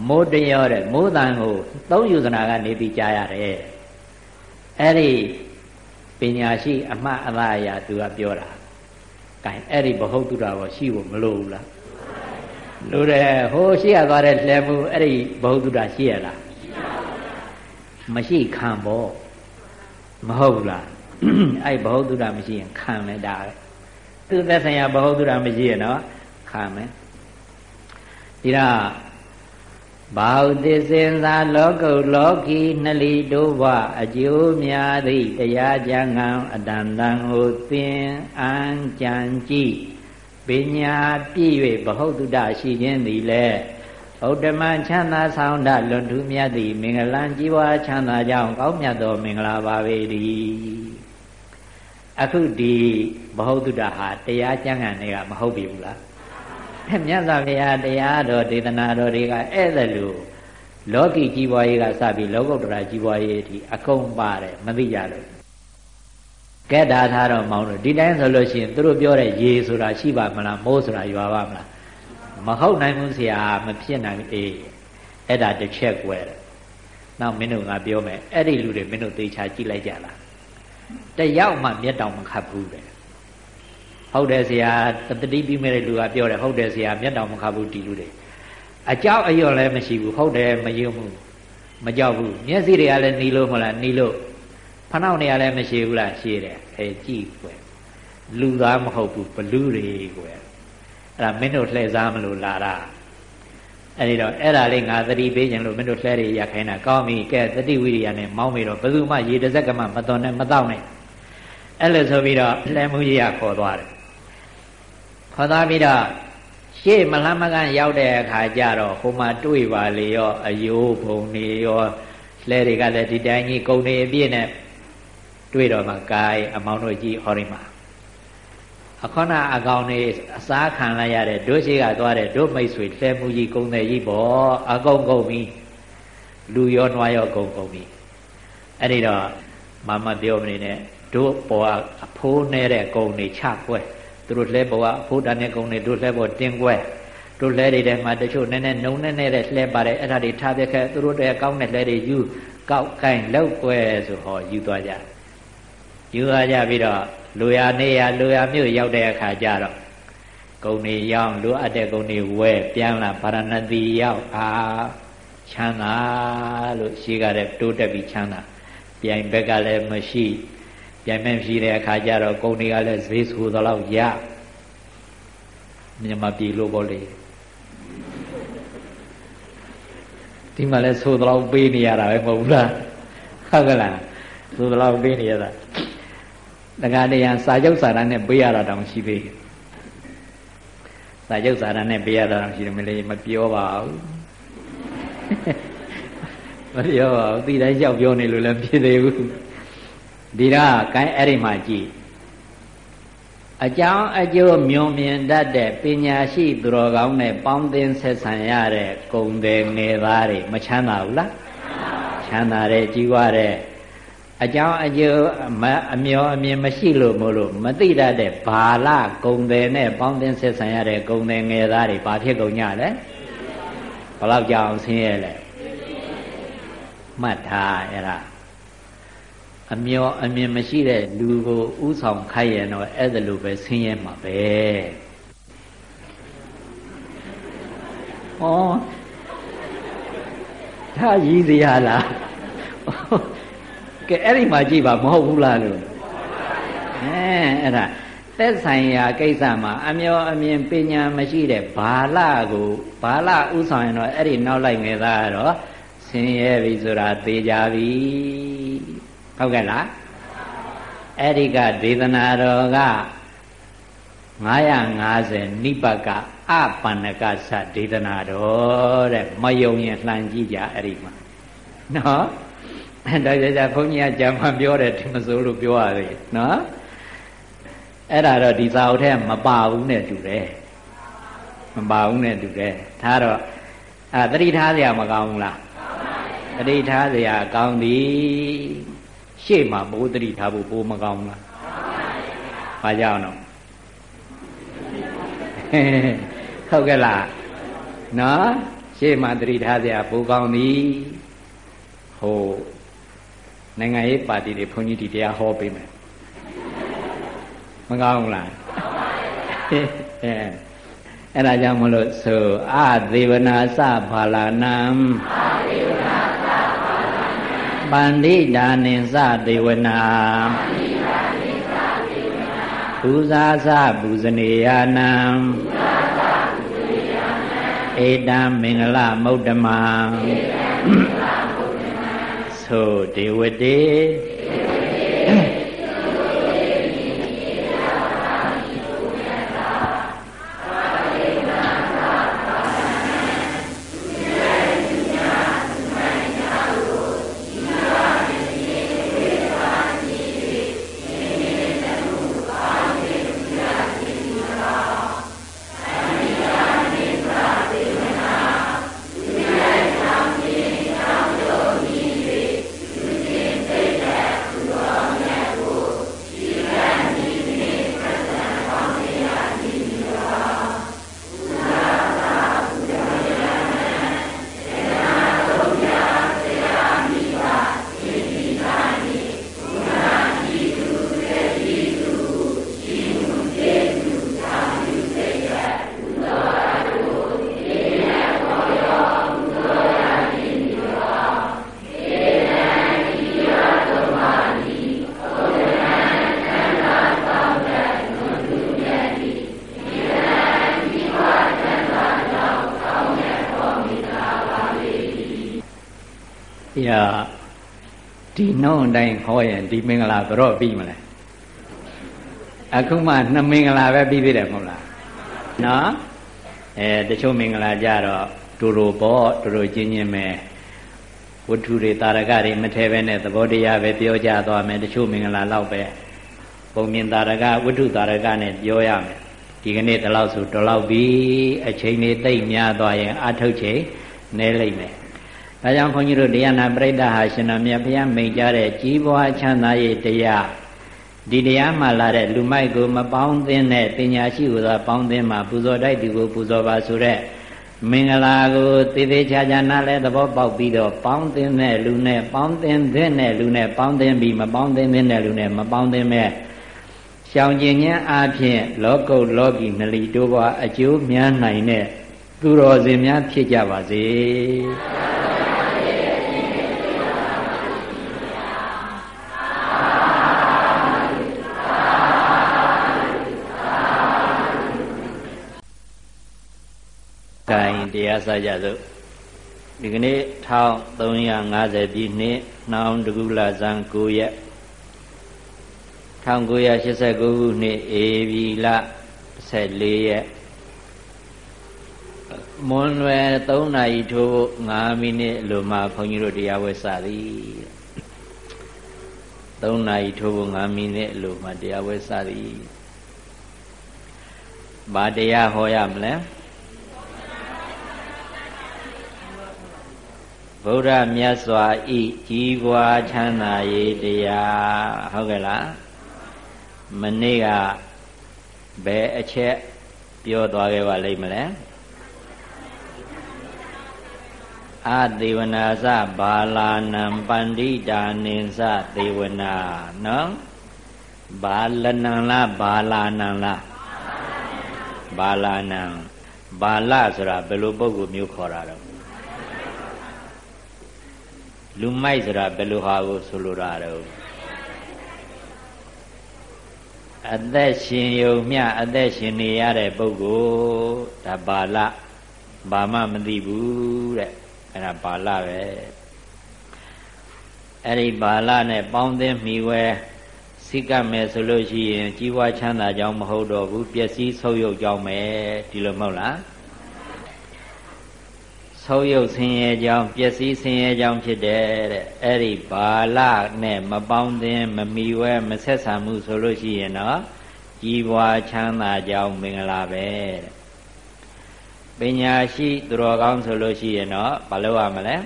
မိုးတရောတဲ့မိုးတန်ကိုသုံးယူဇနာကနေပြီးကြားရတယ်အဲ့ဒီပညာရှိအမှတ်အလားအရာသူကပြောတာကဲအဲ့ဒီဘဟုတ်တုတာကိုရှိဖို့မလိုဘူးလားလိုတယ်ဟိုရှိရသွားတဲ့လှဲမှုအဲ့ဒီဘဟုတ်တုတာရှိရလားမရှိခံပေါ့မဟုတ်ဘူးလား အဲ့ဘ ਹੁ တုဒမရှိရင်ခံမယ်ဒါပဲသူသက်ဆိုင်ရာဘ ਹੁ တုဒမရှိရင်တော့ခံမယ်ဒီတော့ဘာဟုသစ္စေသာလောကုလောကီနှလီတို့ဘအကျိုးများသည့်တရားကြံငံအတန်တန်ကိုသင်အံကြံကြည့်ပညာပြည့်၍ဘ ਹੁ တုဒရှိခြင်းသည်လည်းဥဒ္ဓမချမ်းသာဆောင်တလွန်ထူးမြတ်သည့်မင်္ဂလံကြီးပွားချမ်းသာကြောင်းကောင်းမြတ်သောမင်္ဂလာပါပေ၏ အခုဒီဘ ਹੁ တုတဟာတရားကျမ်းဂန်တွေကမဟုတ်ပြီဘူးလားအဲမြတ်စွာဘုရားတရားတော်ဒေသနာတော်တွေကဧည့်သည်လို့လောကီကြီးပွားရေးကစပြီးလောကုတ္တရာကြီးပွားရေးအထိအကုန်ပါတယ်မသိကြလို့ကဲဒါထားတော့မောင်းလို့ဒီတိုင်းဆိုလို့ရှိရင်သူတို့ပြောတဲ့ရေဆိုတာရှိပါမလားမိုးဆိုတာရွာပါမလားမဟုတ်နိုင်ဘူးဆရာမဖြစ်နိုင်ဘူးအေးအဲ့ဒါတစ်ချက်ကွယ်တယ်နောက်မင်းတို့ငါပြောမယ်အဲ့ဒီလူတွေမင်းတို့သေချာကြည့်လိုက်ကြလား တယောက်မှမျက်တောင်မခတ်ဘူးတဲ့ဟုတ်တယ်ဆရာတတိပြီးမဲ့လူကပြောတယ်ဟုတ်တယ်ဆရာမျက်တောင်မခတ်ဘူးဒီလူတွေအကြောက်အယောလည်းမရှိဘူးဟုတ်တယ်မယုံဘူးမကြောက်ဘူးမျက်စိတွေကလည်းหนีလို့မလားหนีလို့ဖနှောက်နေရလည်းမရှိဘူးလားရှိတယ်အဲကြည့်ကွယ်လူသားမဟုတ်ဘူးဘလူတွေကွယ်အဲ့ဒါမင်းတို့လှည့်စားမလို့လာတာ အဲ့ဒီတော့အဲ့ဒါလေးငါသတိပေးခြင်းလို့မင်းတို့လှဲတွေရခိုင်းတာကောင်းပြီကဲသတိဝိရိယနဲ့မောင်းပြီးတော့ဘယ်သူမှရေတစ်စက်ကမှမသွန်နဲ့မတော့နဲ့အဲ့လိုဆိုပြီးတော့လှဲမှုကြီးရခေါ်သွားတယ်ခေါ်သွားပြီးတော့ရှေ့မလမ်းမကန်းရောက်တဲ့အခါကျတော့ဟိုမှာတွေ့ပါလေရောအယိုးဘုံနေရောလှဲတွေကလည်းဒီတိုင်းကြီးကုံနေအပြည့်နဲ့တွေ့တော့မှကာယအမောင်းတို့ကြီးဟောဒီမှာအ ခဏအကောင်နေအစားခံလိုက်ရတဲ့တို့ရှိကသွားတဲ့တို့မိတ်ဆွေလှဲမှုကြီးကုံတဲ့ကြီးပေါ့အကုန်ကုန်ပြီလူရောနွားရောကုန်ကုန်ပြီအဲ့ဒီတော့မမပြောမနေနဲ့တို့ပေါ်အဖိုးနေတဲ့ကုံနေချကွဲသူတို့လှဲပေါ်ကအဖိုးတန်တဲ့ကုံနေတို့လှဲပေါ်တင်းကွဲတို့လှဲတွေထဲမှာတချို့နည်းနည်းနှုံနေနေတဲ့လှဲပါတယ်အဲ့ဒါတွေထားပြခဲ့သူတို့တည်းကောင်းတဲ့လှဲတွေယူကောက်ကိုင်းလောက်ကွဲဆိုဟောယူသွားကြယူ သွားကြပြီးတော့လူရနေရလူရမြို့ရောက်တဲ့အခါကျတော့ဂုံနေရောက်လူအပ်တဲ့ဂုံနေဝဲပြန်လာဗာရဏသီရောက်အာချမ်းသာလို့ရှိကြတဲ့တိုးတက်ပြီးချမ်းသာပြိုင်ဘက်ကလည်းမရှိပြိုင်မဲ့ရှိတဲ့အခါကျတော့ဂုံတွေကလည်းဈေးဆိုတော့ရမြန်မာပြည်လို့ပေါ့လေဒီမှာလဲဆိုတော့ပေးနေရတာပဲမဟုတ်ဘူးလားဟုတ်ကလားဆိုတော့ပေးနေရတာ တခါတည်းရန်စာချုပ်စာတမ်းနဲ့ပေးရတာတောင်ရှိသေးတယ်စာချုပ်စာတမ်းနဲ့ပေးရတာတောင်ရှိတယ်မလေးမပြောပါဘူးမပြောပါဘူးဒီတိုင်းရောက်ပြောနေလို့လည်းဖြစ်သေးဘူးဒီတော့ကိုင်းအဲ့ဒီမှာကြည့်အကြောင်းအကျိုးမြုံမြင်တတ်တဲ့ပညာရှိသူတော်ကောင်းနဲ့ပေါင်းသင်းဆက်ဆံရတဲ့ဂုံတယ်ငယ်သားတွေမချမ်းသာဘူးလားချမ်းသာတယ်ကြီးွားတယ် အကြောင်းအကျိုးအမျောအမြင်မရှိလို့မို့လို့မသိတတ်တဲ့ဘာလဂုံတယ်နဲ့ပေါင်းသင်းဆက်ဆံရတဲ့ဂုံတယ်ငယ်သားတွေဘာဖြစ်ကုန်ကြလဲဘလောက်ကြောင်ဆင်းရဲလဲမှတ်ထားအဲ့ဒါအမျောအမြင်မရှိတဲ့လူကိုဥဆောင်ခိုက်ရင်တော့အဲ့ဒါလိုပဲဆင်းရဲမှာပဲဟောဒါရည်စရာလား ကဲအဲ့ဒီမှာကြည့်ပါမဟုတ်ဘူးလားလို့အဲအဲ့ဒါသက်ဆိုင်ရာကိစ္စမှာအမျောအမြင်ပညာမရှိတဲ့ဘာလကိုဘာလဥဆောင်ရင်တော့အဲ့ဒီနောက်လိုက်ငယ်သားကတော့ဆင်းရဲပြီဆိုတာသိကြပြီဟုတ်ကဲ့လားအဲ့ဒီကဒေသနာတော်က950နိပတ်ကအပန္နကသဒေသနာတော်တဲ့မယုံရင်လှန်ကြည့်ကြအဲ့ဒီမှာနော် ဒါကြကြဘုန်းကြီးကဂျာမန်ပြောတယ်ဒီမစိုးလို့ပြောရသေးနော်အဲ့ဒါတော့ဒီစာအုပ်ထဲမပါဘူးနဲ့တူတယ်မပါဘူးနဲ့တူတယ်ဒါတော့အဲတတိထားစရာမကောင်းဘူးလားတတိထားစရာကောင်းသည်ရှေ့မှာဘိုးတတိထားဖို့ဘိုးမကောင်းဘူးလားဘာကြောင့်တော့ဟုတ်ကဲ့လားနော်ရှေ့မှာတတိထားစရာဘိုးကောင်းသည်ဟို နိုင်ငံရေးပါတီတွေဘုန်းကြီးဒီတရားဟောပေးမယ်မကောင်းဘူးလားအဲအဲ့ဒါကြောင့်မလို့ဆိုအသေဝနာစဘာလာနံအသေဝနာစဘာလာနံပန္တိဒါနိစသေဝနာပန္တိဒါနိစသေဝနာဘူဇာစဘူဇနေယနံဘူဇာစဘူဇနေယနံဧတံမင်္ဂလမௌတ္တမံဧတံမင်္ဂလမௌတ္တမံ သို့ဒေဝတေဒေဝတေ ရဒီနှုံးတိုင်းဟောရင်ဒီမင်္ဂလာဘရော့ပြီးမလဲအခုမှနှစ်မင်္ဂလာပဲပြီးသေးတယ်မဟုတ်လားနော်အဲတချို့မင်္ဂလာကြတော့တူတူပေါ့တူတူချင်းချင်းပဲဝတ္ထုတွေတာရကတွေမထဲပဲနဲ့သဘောတရားပဲပြောကြသွားမယ်တချို့မင်္ဂလာတော့ပဲပုံမြင်တာရကဝတ္ထုတာရကနဲ့ပြောရမယ်ဒီကနေ့ဒီလောက်ဆိုဒီလောက်ပြီအချိန်လေးသိမ့်များသွားရင်အထုတ်ချိန်နဲလိမ့်မယ် ဒါကြောင့်ခွန်ကြီးတို့တရားနာပရိသတ်ဟာရှင်တော်မြတ်ဘုရားမိန့်ကြားတဲ့ကြီးပွားချမ်းသာရေးတရားဒီတရားမှလာတဲ့လူမိုက်ကိုမပေါင်းသင်းတဲ့ပညာရှိဟူသောပေါင်းသင်းမှာပူဇော်တိုက်သူကိုပူဇော်ပါဆိုတဲ့မင်္ဂလာကိုသေသေးချာချာနားလဲသဘောပေါက်ပြီးတော့ပေါင်းသင်းတဲ့လူနဲ့ပေါင်းသင်းတဲ့လူနဲ့ပေါင်းသင်းပြီးမပေါင်းသင်းတဲ့လူနဲ့မပေါင်းသင်းမဲ့ရှောင်ကျင်ခြင်းအပြင်လောကုတ်လောကီနလီတို့ဘဝအကျိုးများနိုင်တဲ့သူတော်စင်များဖြစ်ကြပါစေ ကိုင်တရားစကြစို့ဒီကနေ့1350ပြည့်နှစ်နှောင်းတကူလာဇန်9ရက်1989ခုနှစ်ဧပြီလ14ရက်မွန်လွယ်3နာရီထိုး5မိနစ်အလိုမှာခွန်ကြီးတို့တရားဝဲစသည်3နာရီထိုးဖို့5မိနစ်အလိုမှာတရားဝဲစသည်ဘာတရားဟောရမလဲ ဗုဒ္ဓမြတ်စွာဤကြီးပွားချမ်းသာရေးတရားဟုတ်ကဲ့လားမနေ့ကဘယ်အချက်ပြောသွားခဲ့ပါလိမ့်မလဲအသေဝနာစဘာလာနံပန္တိတာနိစသေဝနာနော်ဘာလနံလားဘာလာနံလားဘာလာနံဘာလဆိုတာဘယ်လိုပုဂ္ဂိုလ်မျိုးခေါ်တာတော့ လူမိုက်ဆိုတာဘယ်လိုဟာကိုဆိုလိုတာတော့အသက်ရှင်ယုံမြအသက်ရှင်နေရတဲ့ပုဂ္ဂိုလ်ဒါဘာလဘာမှမသိဘူးတဲ့အဲ့ဒါဘာလပဲအဲ့ဒီဘာလနဲ့ပေါင်းသင်းမိဝဲစိကမယ်ဆိုလို့ရှိရင် ကြီးပွားချမ်းသာကြောင်းမဟုတ်တော့ဘူးပျက်စီးဆုပ်ယုပ်ကြောင်းပဲဒီလိုမဟုတ်လား ဆုပ်ယုပ်ဆင်းရဲကြောင်းပျက်စီးဆင်းရဲကြောင်းဖြစ်တယ်တဲ့အဲ့ဒီဘာလနဲ့မပေါင်းသင်းမမီဝဲမဆက်ဆံမှုဆိုလို့ရှိရင်တော့ကြီးပွားချမ်းသာကြောင်းမင်္ဂလာပဲတဲ့ပညာရှိသူတော်ကောင်းဆိုလို့ရှိရင်တော့မလုပ်ရမလဲ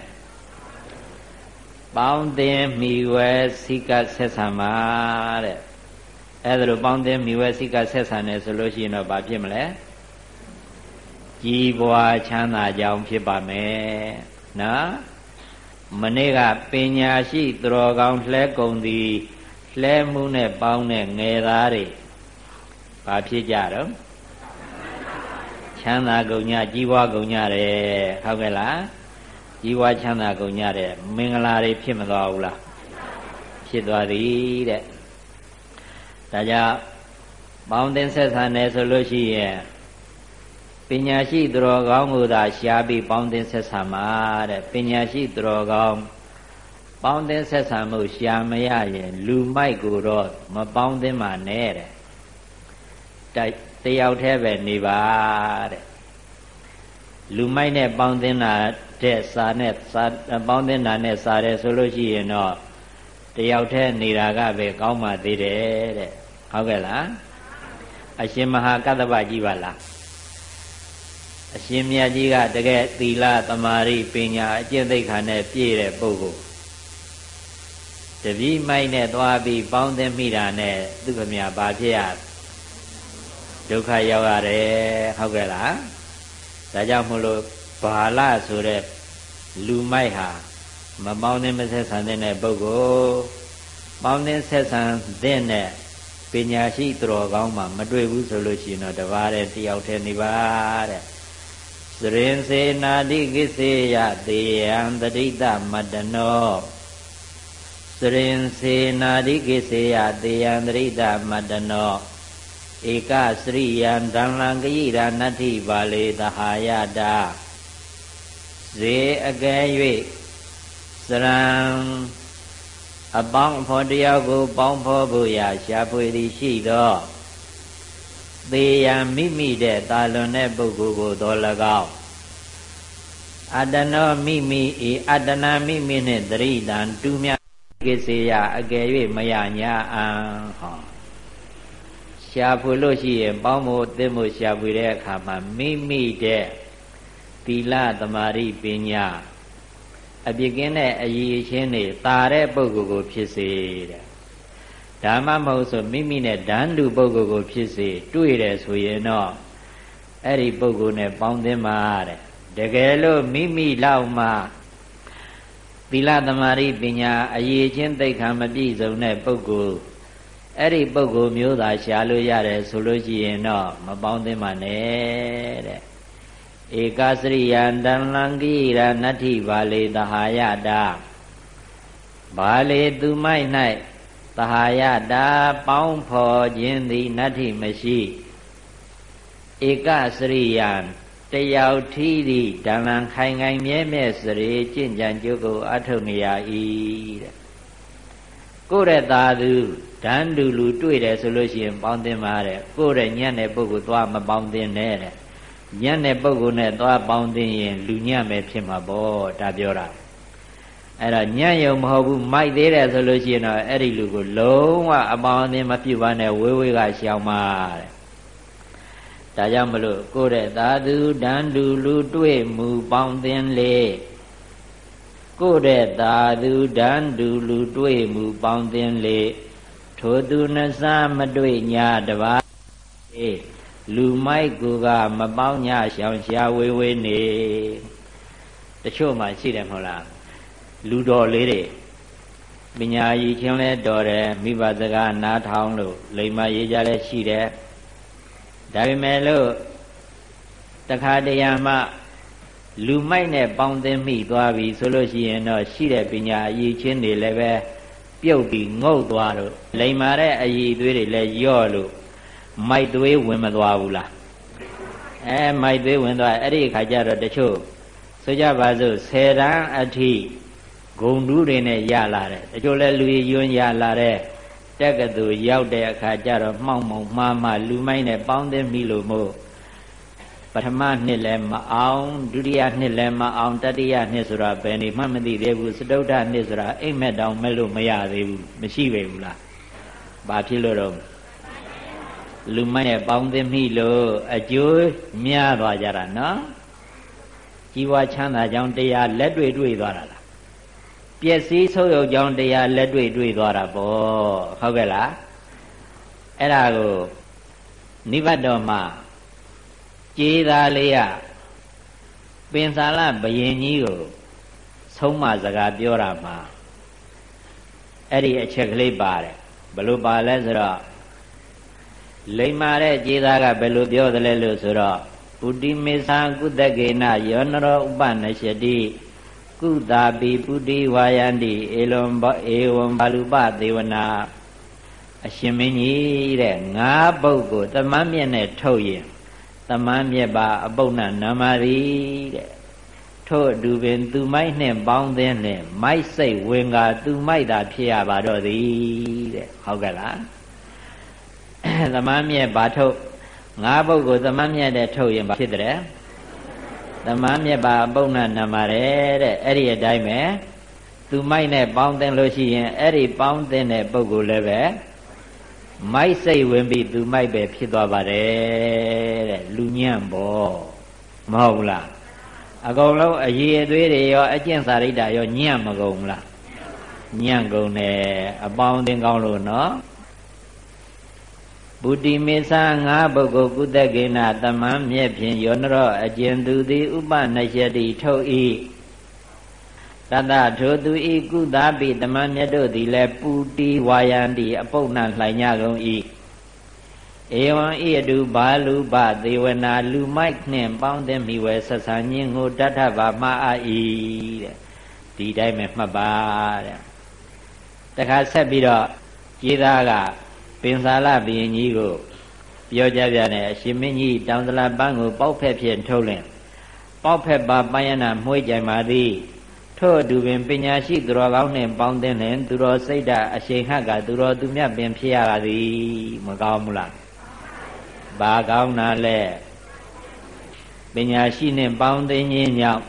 ပေါင်းသင်းမိဝဲစိကဆက်ဆံပါတဲ့အဲ့ဒါလိုပေါင်းသင်းမိဝဲစိကဆက်ဆံတယ်ဆိုလို့ရှိရင်တော့ဘာဖြစ်မလဲ ကြီးပွားချမ်းသာကြောင်းဖြစ်ပါမယ်နော်မနေ့ကပညာရှိသူတော်ကောင်းလှဲကုံသည်လှဲမှုနဲ့ပေါင်းတဲ့ငယ်သားတွေဘာဖြစ်ကြတော့ချမ်းသာကုန်ညကြီးပွားကုန်ညတယ်ဟုတ်ကဲ့လားကြီးပွားချမ်းသာကုန်ညတဲ့မင်္ဂလာတွေဖြစ်မသွားဘူးလားဖြစ်သွားသည်တဲ့ဒါကြောင့်ပေါင်းတင်ဆက်ဆံတယ်ဆိုလို့ရှိရင် ပညာရှိသူတော်ကောင်းကိုသာရှားပြီးပေါင်းတင်ဆက်ဆံမှာတဲ့ပညာရှိသူတော်ကောင်းပေါင်းတင်ဆက်ဆံမှုရှားမရရင်လူမိုက်ကိုတော့မပေါင်းတင်ပါနဲ့တဲ့တိုက်တယောက်တည်းပဲနေပါတဲ့လူမိုက်နဲ့ပေါင်းတင်တာတဲ့စာနဲ့စာပေါင်းတင်တာနဲ့စာတယ်ဆိုလို့ရှိရင်တော့တယောက်တည်းနေတာကပဲကောင်းမှသေးတယ်တဲ့ဟုတ်ကဲ့လားအရှင်မဟာကတ္တပကြီးပါလား အရှင်မြတ်ကြီးကတကယ်သီလသမာဓိပညာအကျင့်သိက္ခာနဲ့ပြည့်တဲ့ပုဂ္ဂိုလ်တပည့်မိုက်နဲ့သွားပြီးပေါင်းသင်းမိတာနဲ့သူခမညာဘာဖြစ်ရဒုက္ခရောက်ရတယ်ဟုတ်ကဲ့လားဒါကြောင့်မလို့ဘာလဆိုတဲ့လူမိုက်ဟာမပေါင်းသင်းမဆက်ဆံတဲ့ပုဂ္ဂိုလ်ပေါင်းသင်းဆက်ဆံတဲ့နဲ့ပညာရှိသူတော်ကောင်းမှမတွေ့ဘူးဆိုလို့ရှိရင်တော့တပါးတဲ့တယောက်တည်းနေပါတဲ့ စရင်စေနာတိကိစေယတေယံတတိတမတနောစရင်စေနာတိကိစေယတေယံတတိတမတနောဧကစရိယံဒံလံကိရနတ္ထိပါလေသဟာယတာဇေအကဲ၍စစရံအပေါင်းအဖော်တယောက်ကို ပေါင်းဖော်ဖို့ရာရှားဖွေသည်ရှိသော သေယံမိမိတဲ့တာလွန်တဲ့ပုဂ္ဂိုလ်ကိုတော်၎င်းအတနောမိမိဤအတနာမိမိနှင့်တရိတံတူမြကိစေယအကယ်၍မရညာအံဟောရှာဖွေလို့ရှိရင်ပေါင်းဖို့သင်ဖို့ရှာဖွေတဲ့အခါမှာမိမိတဲ့သီလသမာဓိပညာအပြစ်ကင်းတဲ့အရည်အချင်းတွေတာတဲ့ပုဂ္ဂိုလ်ကိုဖြစ်စေတဲ့ ဒါမှမဟုတ်ဆိုမိမိနဲ့ဓာန်တူပုဂ္ဂိုလ်ကိုဖြစ်စေတွေ့တယ်ဆိုရင်တော့အဲ့ဒီပုဂ္ဂိုလ်နဲ့ပေါင်းသင်းပါတဲ့တကယ်လို့မိမိလောက်မှသီလသမာဓိပညာအရေးချင်းသိက္ခာမပြည့်စုံတဲ့ပုဂ္ဂိုလ်အဲ့ဒီပုဂ္ဂိုလ်မျိုးသာရှားလို့ရတယ်ဆိုလို့ရှိရင်တော့မပေါင်းသင်းပါနဲ့တဲ့ဧကစရိယံတံလံကိရနတ္ထိဘာလေတဟာယတာဘာလေသူမိုက်၌ တဟာယတာပေါင်းဖော်ခြင်းသည်နတ္ထိမရှိဧကစရိယံတယောက်ထီးသည့်ဓမ္မံခိုင်ခိုင်မြဲမြဲစရေကျင့်ကြံကြုတ်ကိုအထုတ်နေရ၏တဲ့ကိုယ့်ရဲ့သာသူဓာန်တူလူတွေ့တယ်ဆိုလို့ရှိရင်ပေါင်းသင်းပါတဲ့ကိုယ့်ရဲ့ညံ့တဲ့ပုဂ္ဂိုလ်သွားမပေါင်းသင်းနဲ့တဲ့ညံ့တဲ့ပုဂ္ဂိုလ်နဲ့သွားပေါင်းသင်းရင်လူညံ့မယ်ဖြစ်မှာပေါ့ဒါပြောတာ အဲ့တော့ညံ့ယုံမဟုတ်ဘူးမိုက်သေးတယ်ဆိုလို့ရှိရင်တော့အဲ့ဒီလူကိုလုံးဝအပေါင်းအသင်းမပြုတ်ပါနဲ့ဝေးဝေးကရှောင်ပါတဲ့ဒါကြောင့်မလို့ကိုယ်တဲ့သာသူတန်တူလူတွေ့မှုပေါင်းသင်းလေကိုယ်တဲ့သာသူတန်တူလူတွေ့မှုပေါင်းသင်းလေထိုသူနှစားမတွေ့ညာတပါးအေးလူမိုက်ကူကမပေါင်းညရှောင်ရှားဝေးဝေးနေတချို့မှရှိတယ်မဟုတ်လား လူတော်လေးတွေပညာရည်ချင်းလဲတော်တယ်မိဘစကားနားထောင်လို့လိမ္မာရေးကြလဲရှိတယ်ဒါပေမဲ့လို့တခါတရံမှလူမိုက်နဲ့ပေါင်းသင်းမိသွားပြီဆိုလို့ရှိရင်တော့ရှိတဲ့ပညာအရေးချင်းတွေလည်းပဲပြုတ်ပြီးငုတ်သွားတော့လိမ္မာတဲ့အရေးသွေးတွေလည်းယော့လို့မိုက်သွေးဝင်မသွားဘူးလားအဲမိုက်သွေးဝင်သွားအဲ့ဒီအခါကျတော့တချို့ဆိုကြပါစို့ဆယ်တန်းအထိ ဂုံတူးတွေနဲ့ရလာတယ်တချို့လဲလူယွန်းရလာတဲ့တက္ကသိုလ်ရောက်တဲ့အခါကျတော့မှောင်မှောင်မှားမှလူမိုင်းနဲ့ပေါင်းသိမိလို့မို့ပထမနှစ်လည်းမအောင်ဒုတိယနှစ်လည်းမအောင်တတိယနှစ်ဆိုတာဘယ်နေမှမသိသေးဘူးစတုဒ္ဓနှစ်ဆိုတာအိမ်မက်တောင်မဲ့လို့မရသေးဘူးမရှိပေဘူးလားဘာဖြစ်လို့တော့လူမိုင်းနဲ့ပေါင်းသိမိလို့အကျိုးများသွားကြတာနော်ကြီးပွားချမ်းသာကြောင်းတရားလက်တွေ့တွေ့သွားတာလား ပျက်စီးဆုပ်ယုပ်ကြောင်းတရားလက်တွေ့တွေ့သွားတာပေါ့ဟုတ်ကဲ့လားအဲ့ဒါကိုနိဗ္ဗတ်တော်မှာကြေးသားလေးရပင်စာလဘယင်ကြီးကိုဆုံးမစကားပြောတာမှာအဲ့ဒီအချက်ကလေးပါတယ်ဘလို့ပါလဲဆိုတော့လိမ္မာတဲ့ကြေးသားကဘယ်လိုပြောသလဲလို့ဆိုတော့ပုတိမေသံကုသကေနယောနရောဥပနရှတိ ကုသာပိပုတိဝါယန္တိဧလွန်ဧဝံဘာလူပသေဝနာအရှင်မင်းကြီးတဲ့ငါးပုတ်ကိုတမန်းမြက်နဲ့ထုတ်ရင်တမန်းမြက်ပါအပုပ်နာနာမရီတဲ့ထို့အတူပင် သူမိုက်နှင့်ပေါင်းသင်းနှင့်မိုက်စိတ်ဝင်ကာသူမိုက်သာဖြစ်ရပါတော့သည်တဲ့ဟုတ်ကဲ့လားသမန်းမြက်ဘာထုတ်ငါးပုတ်ကိုသမန်းမြက်နဲ့ထုတ်ရင်ဘာဖြစ်တဲ့ သမန်းမြက်ပါအပုပ်နာနာမရဲတဲ့အဲ့ဒီအတိုင်းပဲသူမိုက်နဲ့ပေါင်းသင်းလို့ရှိရင်အဲ့ဒီပေါင်းသင်းတဲ့ပုဂ္ဂိုလ်လည်းပဲမိုက်စိတ်ဝင်ပြီးသူမိုက်ပဲဖြစ်သွားပါတယ်တဲ့လူညံ့ပေါ့မဟုတ်လားအကုန်လုံးအည်အသွေးတွေရောအကျင့်စာရိတ္တရောညံ့မကုန်လားညံ့ကုန်တယ်အပေါင်းအသင်းကောင်းလို့နော် ဗုတိမေသငါပုဂ္ဂိုလ်ကုသကေနတမန်မြဲ့ဖြင့်ယောနရောအကျဉ်သူသည်ဥပနရှတိထုတ်၏တတထိုသူဤကုသပိတမန်မြတ်တို့သည်လည်းပူတီဝါယန္တိအပုပ်နှံလှိုင်ကြကုန်၏ဧဝံဤအတုဘာလူပသေဝနာလူမိုက်နှင့်ပေါင်းသည်မိဝဲဆက်ဆံခြင်းကိုတထဗမအာဤတဲ့ဒီတိုင်းပဲမှတ်ပါတဲ့တခါဆက်ပြီးတော့ကျေးသားက ပင်စာလဘုရင်ကြီးကိုပြောကြပြတယ်အရှင်မင်းကြီးတောင်တလာပန်းကိုပေါက်ဖက်ဖြင့်ထုတ်လင်ပေါက်ဖက်ပါပန်းရနာမှုေးကြိုင်ပါသည်ထို့အတူပင်ပညာရှိသူတော်ကောင်းနှင့်ပေါင်းသင်းလင်သူတော်စိတ်ဓာတ်အရှိန်ဟကသူတော်သူမြတ်ပင်ဖြစ်ရသည်မကောင်းဘူးလားဘာကောင်းတာလဲပညာရှိနှင့်ပေါင်းသင်းခြင်းကြောင့်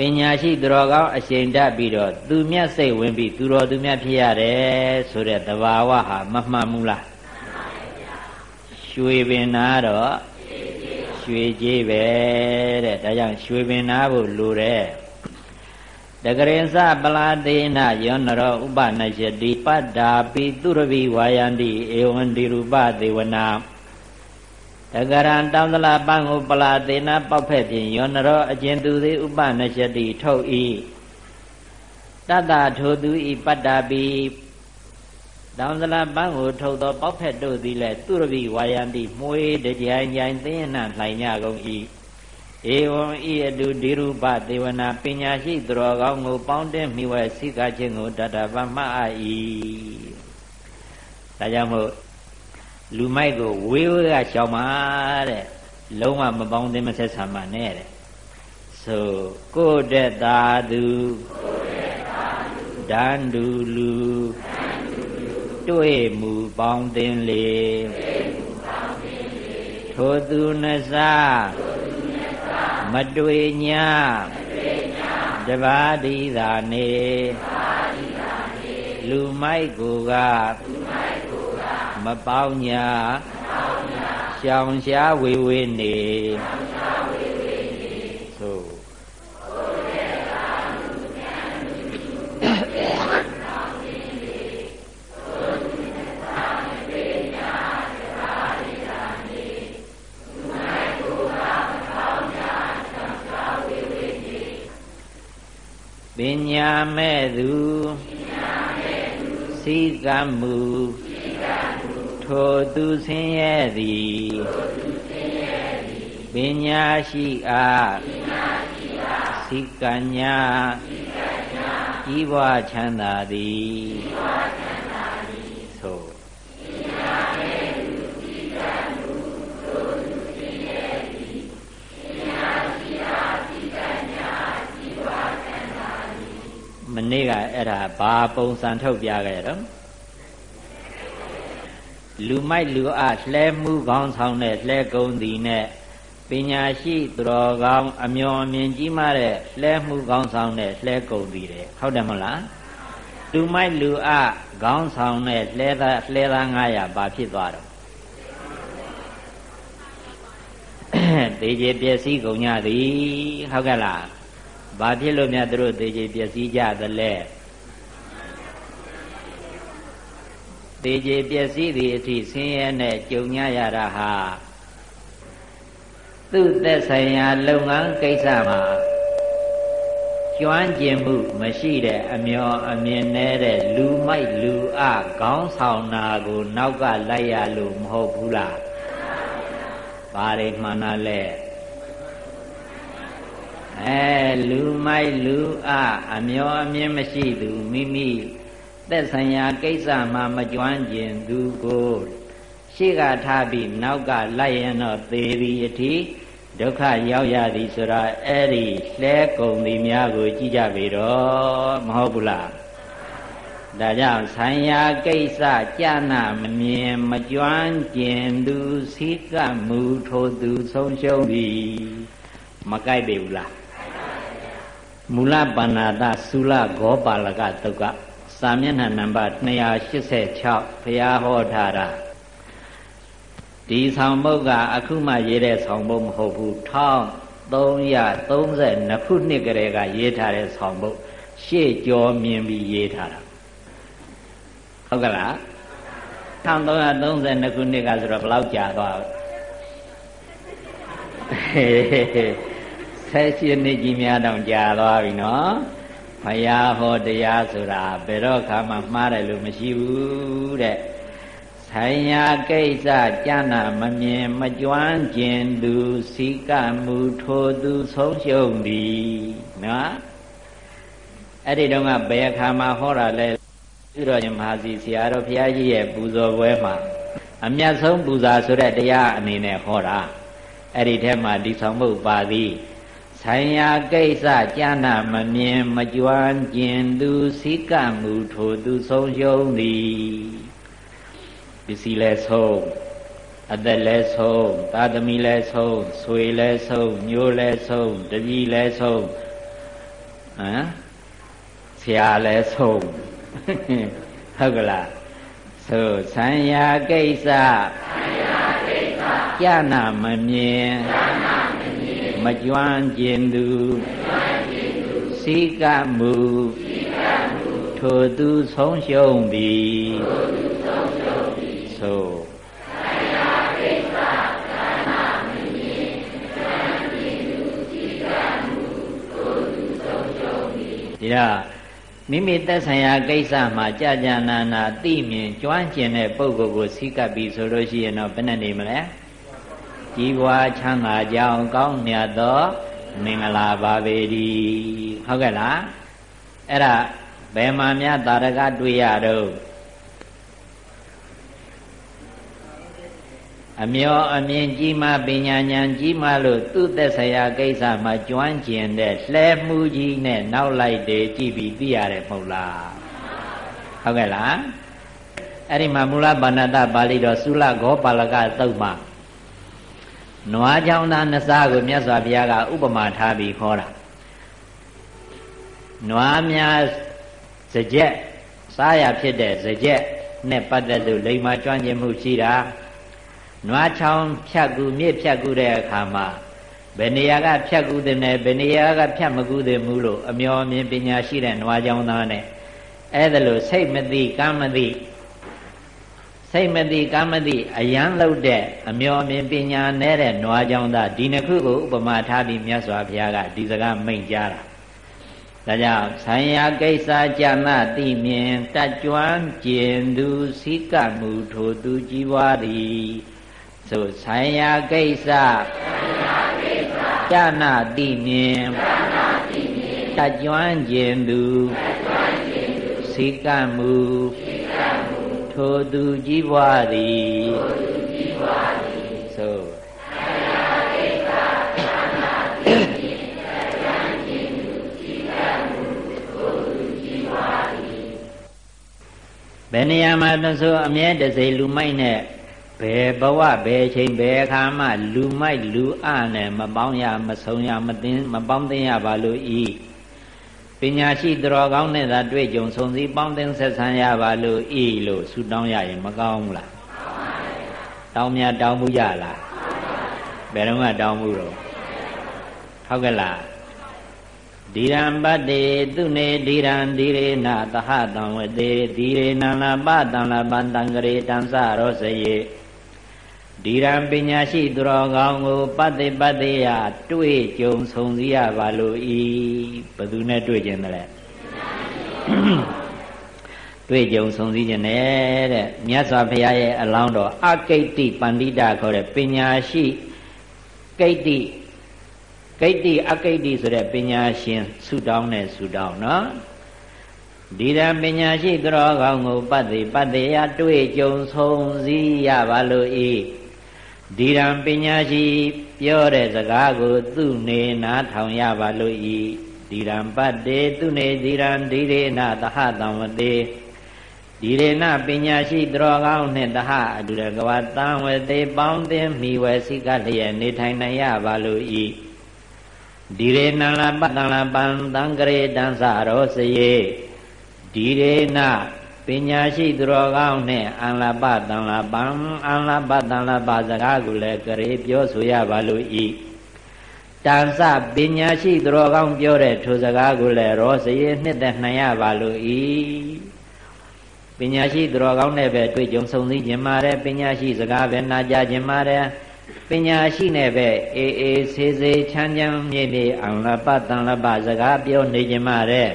ပညာရှိသူတော်ကောင်းအရှိန်တတ်ပြီးတော့သူမြတ်စိတ်ဝင်ပြီးသူတော်သူမြတ်ဖြစ်ရတယ်ဆိုတဲ့သဘာဝဟာမမှန်ဘူးလားရွှေပင်နာတော့ရွှေကြီးပဲတဲ့ဒါကြောင့်ရွှေပင်နာဖို့လိုတယ်တကရင်စပလာတေနယောနရောဥပနယတိပတ္တာပိသူရဝိဝါယန္တိဧဝံဒီရူပသေဝနာ တကရံတောင်းတလာပန်းကိုပလာသေနပေါက်ဖက်ဖြင့်ယောနရောအကျဉ်သူသေးဥပနယတိထုတ်ဤတတ္တထိုသူဤပတ္တာပိတောင်းတလာပန်းကိုထုတ်သောပေါက်ဖက်တို့သည်လည်းသူရဝိဝါယန္တိမွေးတကြိုင်ကြိုင်သိနှံလှိုင်ကြကုန်၏ဧဝံဤအတုဒီရူပသေဝနာပညာရှိသူတော်ကောင်းကိုပေါင်းတဲ့မိဝဲစိကခြင်းကိုတတပမှတ်အပ်၏ဒါကြောင့်မို့ လူမိုက်ကိုဝေးဝေးကရှောင်ပါတဲ့လုံးဝမပေါင်းတဲ့မဆက်ဆံပါနဲ့တဲ့ဆိုကိုယ်တဲ့သာသူဒန္တူလူတွေ့မှုပေါင်းတင်လေထိုသူနှစားမတွေ့ညာတပါးတိသာနေလူမိုက်ကိုက မပေါင်းညာရှောင်ရှားဝေဝေနေပညာမဲ့သူစိကမှု ထိုသူဆင်းရဲသည်ပညာရှိအားစိကညာဤဘဝချမ်းသာသည်နေ့ကအဲ့ဒါဘာပုံစံထုတ်ပြခဲ့တော့ လူမိုက်လူအလှဲမှုကောင်းဆောင်တဲ့လှဲကုံသည်နဲ့ပညာရှိသူတော်ကောင်းအမျော်အမြင်ကြီးမားတဲ့လှဲမှုကောင်းဆောင်တဲ့လှဲကုံသည်တဲ့ဟုတ်တယ်မဟုတ်လားလူမိုက်လူအကောင်းဆောင်တဲ့လှဲသားလှဲသား900ဘာဖြစ်သွားတော့တေကျေပျက်စီးကုန်ကြသည်ဟုတ်ကဲ့လားဘာဖြစ်လို့များသူတို့သေချေပျက်စီးကြသလဲ သေချေပျက်စီးသည့်အထိဆင်းရဲနဲ့ကြုံရရတာဟာသူ့သက်ဆိုင်ရာလုပ်ငန်းကိစ္စမှာကျွမ်းကျင်မှုမရှိတဲ့အမျော်အမြင်နေတဲ့လူမိုက်လူအခေါင်းဆောင်နာကိုနောက်ကလိုက်ရလို့မဟုတ်ဘူးလားဘာတွေမှန်တာလဲအဲလူမိုက်လူအအမျောအမြင်မရှိသူမိမိ သက်ဆိုင်ရာကိစ္စမှမကြွမ်းကျင်သူကိုရှေ့ကထားပြီးနောက်ကလိုက်ရင်တော့သေသည်အထိဒုက္ခရောက်ရသည်ဆိုတာအဲ့ဒီလဲကုန်သည်များကိုကြည့်ကြပြီတော့မဟုတ်ဘူးလားဒါကြောင့်ဆံရကိစ္စကြာနာမမြင်မကြွမ်းကျင်သူစိကမှုထိုသူဆုံးရှုံးသည်မကြိုက်ပေဘူးလားမူလပါဏာတသုလဂောပါလကတုတ်က စာမျက်နှာနံပါတ်286ဘုရားဟောထားတာဒီဆောင်ပုဒ်ကအခုမှရေးတဲ့ဆောင်ပုဒ်မဟုတ်ဘူး1332ခုနှစ်ကလေးကရေးထားတဲ့ဆောင်ပုဒ်ရှေ့ကျော်မြင်ပြီးရေးထားတာဟုတ်ကလား1332ခုနှစ်ကဆိုတော့ဘယ်လောက်ကြာသွားလဲဆက်ရှင်နှစ်ကြီးများတောင်ကြာသွားပြီနော် ဘုရားဟောတရားဆိုတာဘယ်တော့ခါမှမှားတယ်လို့မရှိဘူးတဲ့ဆိုင်ရာကိစ္စကြနာမမြင်မကြွမ်းကျင်သူစိကမှုထိုသူဆုံးရှုံးသည်နော်အဲ့ဒီတော့ကဘယ်အခါမှဟောတာလဲပြုတော်ရှင်မဟာစီဆရာတော်ဘုရားကြီးရဲ့ပူဇော်ပွဲမှာအမြတ်ဆုံးပူဇာဆိုတဲ့တရားအနေနဲ့ဟောတာအဲ့ဒီထဲမှာဒီဆောင်မှုပါသည် ဆိုင်ရာကိစ္စကြာနာမမြင်မကြွမ်းကျင်သူစိကမှုထိုသူဆုံးရှုံးသည်ပစ္စည်းလဲဆုံးအသက်လဲဆုံးသာသမီလဲဆုံးဆွေလဲဆုံးညိုးလဲဆုံးတကြီးလဲဆုံးဟမ်ဆရာလဲဆုံးဟုတ်ကလားဆိုဆံရာကိစ္စဆံရာကိစ္စကြာနာမမြင်ကြာနာ မမြင်မကြွမ်းကျင်သူစိကမှုထိုသူဆုံးရှုံးသည်ဆိုဒီတော့မိမိသက်ဆိုင်ရာကိစ္စမှာကြာကြာနာနာသိမြင်ကြွမ်းကျင်တဲ့ပုဂ္ဂိုလ်ကိုစိကပ်ပြီးဆိုလို့ရှိရင်တော့ဘယ်နဲ့နေမလဲ ကြီးပွားချမ်းသာကြောင်းကောင်းမြတ်သောမင်္ဂလာပါပေသည်ဟုတ်ကဲ့လားအဲ့ဒါဘယ်မှာများတာရကတွေ့ရတော့အမျောအမြင်ကြီးမှပညာဉာဏ်ကြီးမှလို့သူ့သက်ဆရာကိစ္စမှာကျွမ်းကျင်တဲ့လှဲမှုကြီးနဲ့နောက်လိုက်တယ်ကြည့်ပြီးသိရတယ်မဟုတ်လားဟုတ်ကဲ့လားအဲ့ဒီမှာမူလဗန္နတပါဠိတော်သုလဂောပါလကသုတ်မှာ နွားချောင်းသားနှစ်စားကိုမြတ်စွာဘုရားကဥပမာထားပြီးခေါ်တာနွားများစကြက်စားရဖြစ်တဲ့စကြက်နဲ့ပတ်သက်လို့လိမ္မာကျွမ်းကျင်မှုရှိတာနွားချောင်းဖြတ်ကူမြစ်ဖြတ်ကူတဲ့အခါမှာဘယ်နေရာကဖြတ်ကူတဲ့နဲ့ဘယ်နေရာကဖြတ်မကူတဲ့မှုလို့အမျော်မြင်ပညာရှိတဲ့နွားချောင်းသားနဲ့အဲ့ဒါလို့စိတ်မသိကံမသိ စိတ်မသိကံမသိအယံလောက်တဲ့အမျော်မြင်ပညာနဲ့တဲ့နွားကြောင့်သာဒီနှစ်ခုကိုဥပမာထားပြီးမြတ်စွာဘုရားကဒီစကားမိန့်ကြားတာဒါကြောင့်ဆံရကိစ္စကြနာတိမြင်တကြွမ်းကျင်သူစိကမှုထိုသူကြီးပွားသည်ဆိုဆံရကိစ္စကြနာတိမြင်တကြွမ်းကျင်သူစိကမှု ထိုသူကြီးပွားသည်ဆိုဘယ်နေရာမှာသဆိုအမြဲတစေလူမိုက်နဲ့ဘယ်ဘဝဘယ်ချိန်ဘယ်အခါမှလူမိုက်လူအနဲ့မပေါင်းရမဆုံးရမသိမပေါင်းသိရပါလို့ဤ ပညာရှိတော်ကောင်းနဲ့သာတွေ့ကြုံဆုံစည်းပေါင်းသင်းဆက်ဆံရပါလို့ဤလို့ဆုတောင်းရရင်မကောင်းဘူးလားတောင်းမြတောင်းမှုရလားဘယ်တော့မှတောင်းမှုတော့ဟုတ်ကဲ့လားဒီရံပတ္တိသူနေဒီရံဒီရေနသဟတံဝတေဒီရေနံလပတံလပတံကရေတံစရောစယေ ဒီရန်ပညာရှိသူတော်ကောင်းကိုပတ္တိပတ္တိယတွေ့ကြုံဆုံစည်းရပါလို့ဤဘသူနဲ့တွေ့ကျင်တယ်လဲတွေ့ကြုံဆုံစည်းခြင်းနဲ့တဲ့မြတ်စွာဘုရားရဲ့အလောင်းတော်အကိတ္တိပန္တိတာခေါ်တဲ့ပညာရှိကိတ္တိကိတ္တိအကိတ္တိဆိုတဲ့ပညာရှင်ဆုတောင်းတဲ့ဆုတောင်းနော်ဒီရန်ပညာရှိသူတော်ကောင်းကိုပတ္တိပတ္တိယတွေ့ကြုံဆုံစည်းရပါလို့ဤ ဒီရန်ပညာရှိပြောတဲ့စကားကိုသူနေနာထောင်ရပါလို့ဤဒီရန်ပတ္တေသူနေဒီရန်ဒီရေနသဟတံဝတေဒီရေနပညာရှိတတော်ကောင်းနှင့်တဟအတူတကဝတံဝတေပေါင်းသင်းမိဝဲစိကလျက်နေထိုင်နိုင်ရပါလို့ဤဒီရေနလပတ္တလပံတံကရေတံစရောစယေဒီရေနပ ညာရှိသူတော်ကောင်းနဲ့အန္လပတန်လပံအန္လပတန်လပစကားကိုလည်းကြရေပြောဆိုရပါလို့ဤတန်စပညာရှိသူတော်ကောင်းပြောတဲ့ထိုစကားကိုလည်းရောစရေနှစ်သက်နိုင်ရပါလို့ဤပညာရှိသူတော်ကောင်းနဲ့ပဲတွေ့ကြုံဆုံစည်းခြင်းပါတယ်ပညာရှိစကားပဲနာကြားခြင်းပါတယ်ပညာရှိနဲ့ပဲအေးအေးဆေးဆေးချမ်းချမ်းမြေ့မြေ့အန္လပတန်လပစကားပြောနေခြင်းပါတယ်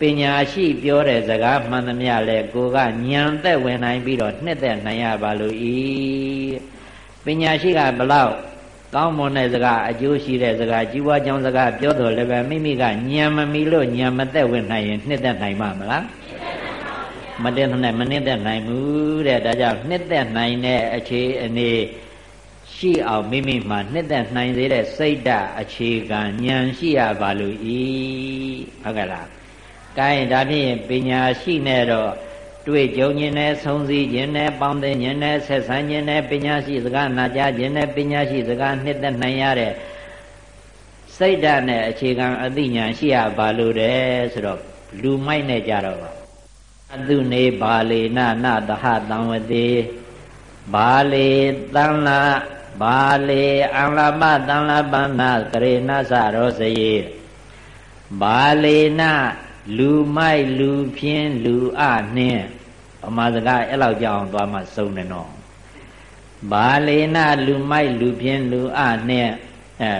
ပညာရှိပြောတဲ့စကားမှန်သမျှလဲကိုကညံသက်ဝင်နိုင်ပြီးတော့နှစ်သက်နိုင်ရပါလို့ဤပညာရှိကဘလောက်ကောင်းမွန်တဲ့စကားအကျိုးရှိတဲ့စကားကြီးပွားကြောင်းစကားပြောတော်လည်းပဲမိမိကညံမမီလို့ညံမသက်ဝင်နိုင်ရင်နှစ်သက်နိုင်မှာမလားမတည့်နဲ့မနှစ်သက်နိုင်ဘူးတဲ့ဒါကြောင့်နှစ်သက်နိုင်တဲ့အခြေအနေရှိအောင်မိမိမှာနှစ်သက်နိုင်သေးတဲ့စိတ်ဓာတ်အခြေခံဉာဏ်ရှိရပါလို့ဤဟုတ်ကဲ့လား။ ကိုင်းဒါဖြင့်ပညာရှိနေတော့တွေ့ကြုံခြင်းနဲ့ဆုံးစည်းခြင်းနဲ့ပေါင်းသင်းခြင်းနဲ့ဆက်ဆံခြင်းနဲ့ပညာရှိစကားနာကြားခြင်းနဲ့ပညာရှိစကားနှစ်သက်နိုင်ရတဲ့စိတ်ဓာတ်နဲ့အခြေခံအသိဉာဏ်ရှိရပါလို့တဲ့ဆိုတော့လူမိုက်နဲ့ကြတော့အတုနေပါလေနနသဟတံဝတိဘာလေတန်လာဘာလေအံလမတန်လပန္နကရေနသရောစယေဘာလေန လူမိုက်လူဖြင်းလူအနှင်းအမှားစကားအဲ့လောက်ကြောင်သွားမှစုံတယ်နော်ဘာလေနလူမိုက်လူဖြင်းလူအနှင်းအဲ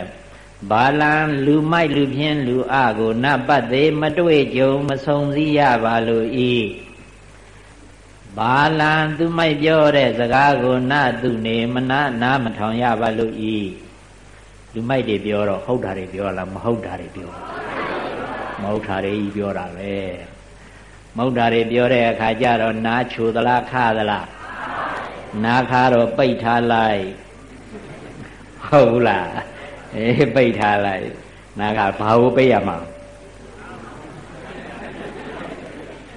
ဘာလံလူမိုက်လူဖြင်းလူအကိုနပတ်သေးမတွေ့ကြုံမဆုံစည်းရပါလို့ဤဘာလံသူမိုက်ပြောတဲ့စကားကိုနသူနေမနာနာမထောင်ရပါလို့ဤလူမိုက်တွေပြောတော့ဟုတ်တာတွေပြောလားမဟုတ်တာတွေပြော မဟုတ်တာတွေကြီးပြောတာပဲမဟုတ်တာတွေပြောတဲ့အခါကျတော့နားချိုသလားခါသလားနားခါတော့ပိတ်ထားလိုက်ဟုတ်လားအေးပိတ်ထားလိုက်နာကဘာကိုပိတ်ရမှာ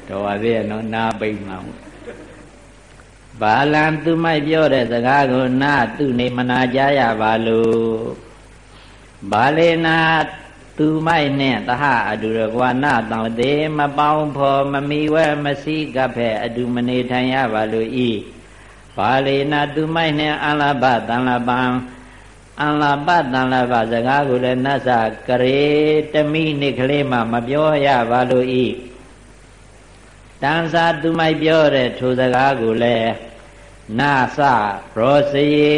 တော်ပါသေးရဲ့နော်နာပိတ်မှာဘာလံသူမိုက်ပြောတဲ့စကားကိုနာသူနေမနာကြရပါလို့ဘာလေနာ သူမိုက်နဲ့တဟအတူရကွာနာတောင်သေးမပေါင်းဖော်မမီဝဲမစီကဖဲအတူမနေထိုင်ရပါလို့ဤဘာလေနာသူမိုက်နဲ့အလဘတန်လပံအလပတန်လပစကားကိုလည်းနတ်စာကရေတမိနိကလေးမှမပြောရပါလို့ဤတန်စာသူမိုက်ပြောတဲ့ထိုစကားကိုလည်းနာစရောစရေ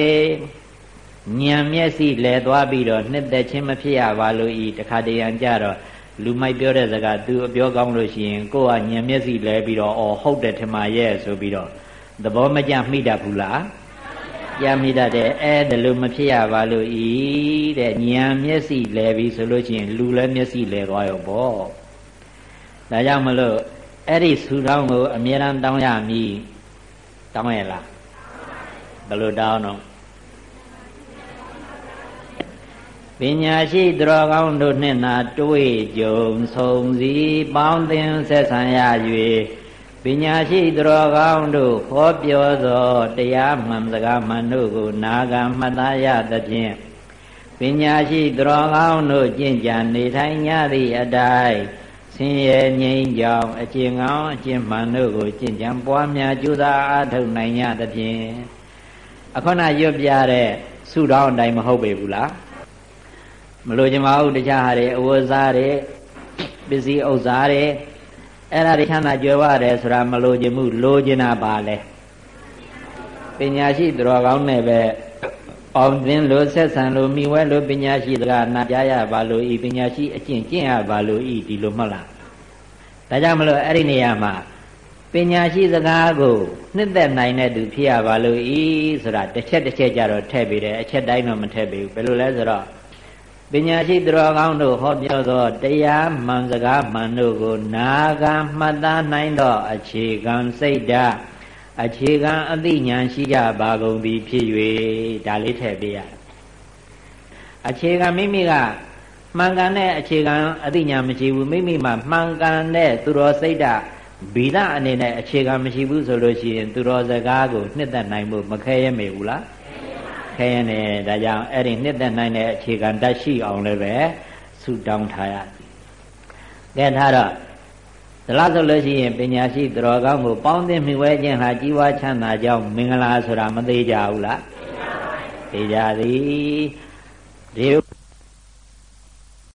ဉာဏ်မျက်စိလဲသွားပြီးတော့နှစ်သက်ခြင်းမဖြစ်ရပါလို့ဤတခါတရံကြတော့လူမိုက်ပြောတဲ့စကားသူအပြောကောင်းလို့ရှိရင်ကိုယ်ကဉာဏ်မျက်စိလဲပြီးတော့အော်ဟုတ်တယ်ထင်ပါရဲ့ဆိုပြီးတော့သဘောမကျမိတတ်ဘူးလားကြမိတတ်တယ်အဲဒါလို့မဖြစ်ရပါလို့ဤတဲ့ဉာဏ်မျက်စိလဲပြီးဆိုလို့ရှိရင်လူလည်းမျက်စိလဲသွားရောပေါ့ဒါကြောင့်မလို့အဲ့ဒီဆူတောင်းကိုအမြဲတမ်းတောင်းရမည်တောင်းရလားဘယ်လိုတောင်းတော့ ပညာရှိသူတော်ကောင်းတို့နှင့်သာတွေ့ကြုံဆုံစည်းပေါင်းသင်ဆက်ဆံရ၍ပညာရှိသူတော်ကောင်းတို့ဟောပြောသောတရားမှန်စကားမှန်တို့ကိုနာဂံမှတ်သားရသဖြင့်ပညာရှိသူတော်ကောင်းတို့ကျင့်ကြံနေထိုင်ကြသည့်အတိုင်းဆင်းရဲငြိမ်းချောင်အကျင့်ကောင်းအကျင့်မှန်တို့ကိုကျင့်ကြံပွားများကြိုးစားအားထုတ်နိုင်ကြသဖြင့်အခုနရွတ်ပြတဲ့ဆုတောင်းအတိုင်းမဟုတ်ပေဘူးလား မလို့ချင်ပါဘူးတခြားဟာတွေအဝတ်စားတွေပစ္စည်းဥစ္စာတွေအဲ့ဒါတွေချမ်းသာကြွယ်ဝတယ်ဆိုတာမလို့ချင်ဘူးလိုချင်တာပါလဲပညာရှိသူတော်ကောင်းနဲ့ပဲအောင်သင်လို့ဆက်ဆံလို့မိဝဲလို့ပညာရှိတကားနာကြားရပါလို့ဤပညာရှိအကျင့်ကျင့်ရပါလို့ဤဒီလိုမဟုတ်လားဒါကြောင့်မလို့အဲ့ဒီနေရာမှာပညာရှိစကားကိုနှစ်သက်နိုင်တဲ့သူဖြစ်ရပါလို့ဤဆိုတာတစ်ချက်တစ်ချက်ကြတော့ထည့်ပေးတယ်အချက်တိုင်းတော့မထည့်ပေးဘူးဘယ်လိုလဲဆိုတော့ ပညာရှိသူတော်ကောင်းတို့ဟောပြောသောတရားမှန်စကားမှန်တို့ကို နာဂံမှတ်သားနိုင်သောအခြေခံစိတ်ဓာတ်အခြေခံအသိဉာဏ်ရှိကြပါကုန်သည်ဖြစ်၍ဒါလေးထည့်ပေးရအခြေခံမိမိကမှန်ကန်တဲ့အခြေခံအသိဉာဏ်မရှိဘူးမိမိမှာမှန်ကန်တဲ့သူတော်စိတ်ဓာတ်ဗီဒအနေနဲ့အခြေခံမရှိဘူးဆိုလို့ရှိရင် သူတော်စကားကိုနှစ်သက်နိုင်မှုမခဲရမေဘူးလား ခဲရနေဒါကြောင့်အဲ့ဒီနှစ်သက်နိုင်တဲ့အခြေခံတတ်ရှိအောင်လည်းပဲဆုတောင်းထားရကဲထားတော့ဒါလားဆိုလို့ရှိရင်ပညာရှိသူတော်ကောင်းကိုပေါင်းသင်းမိဝဲခြင်းဟာကြီးဝါချမ်းသာကြောင်းမင်္ဂလာဆိုတာမသေးကြဘူးလားသိကြပါဘူးသိကြသည်ဒီ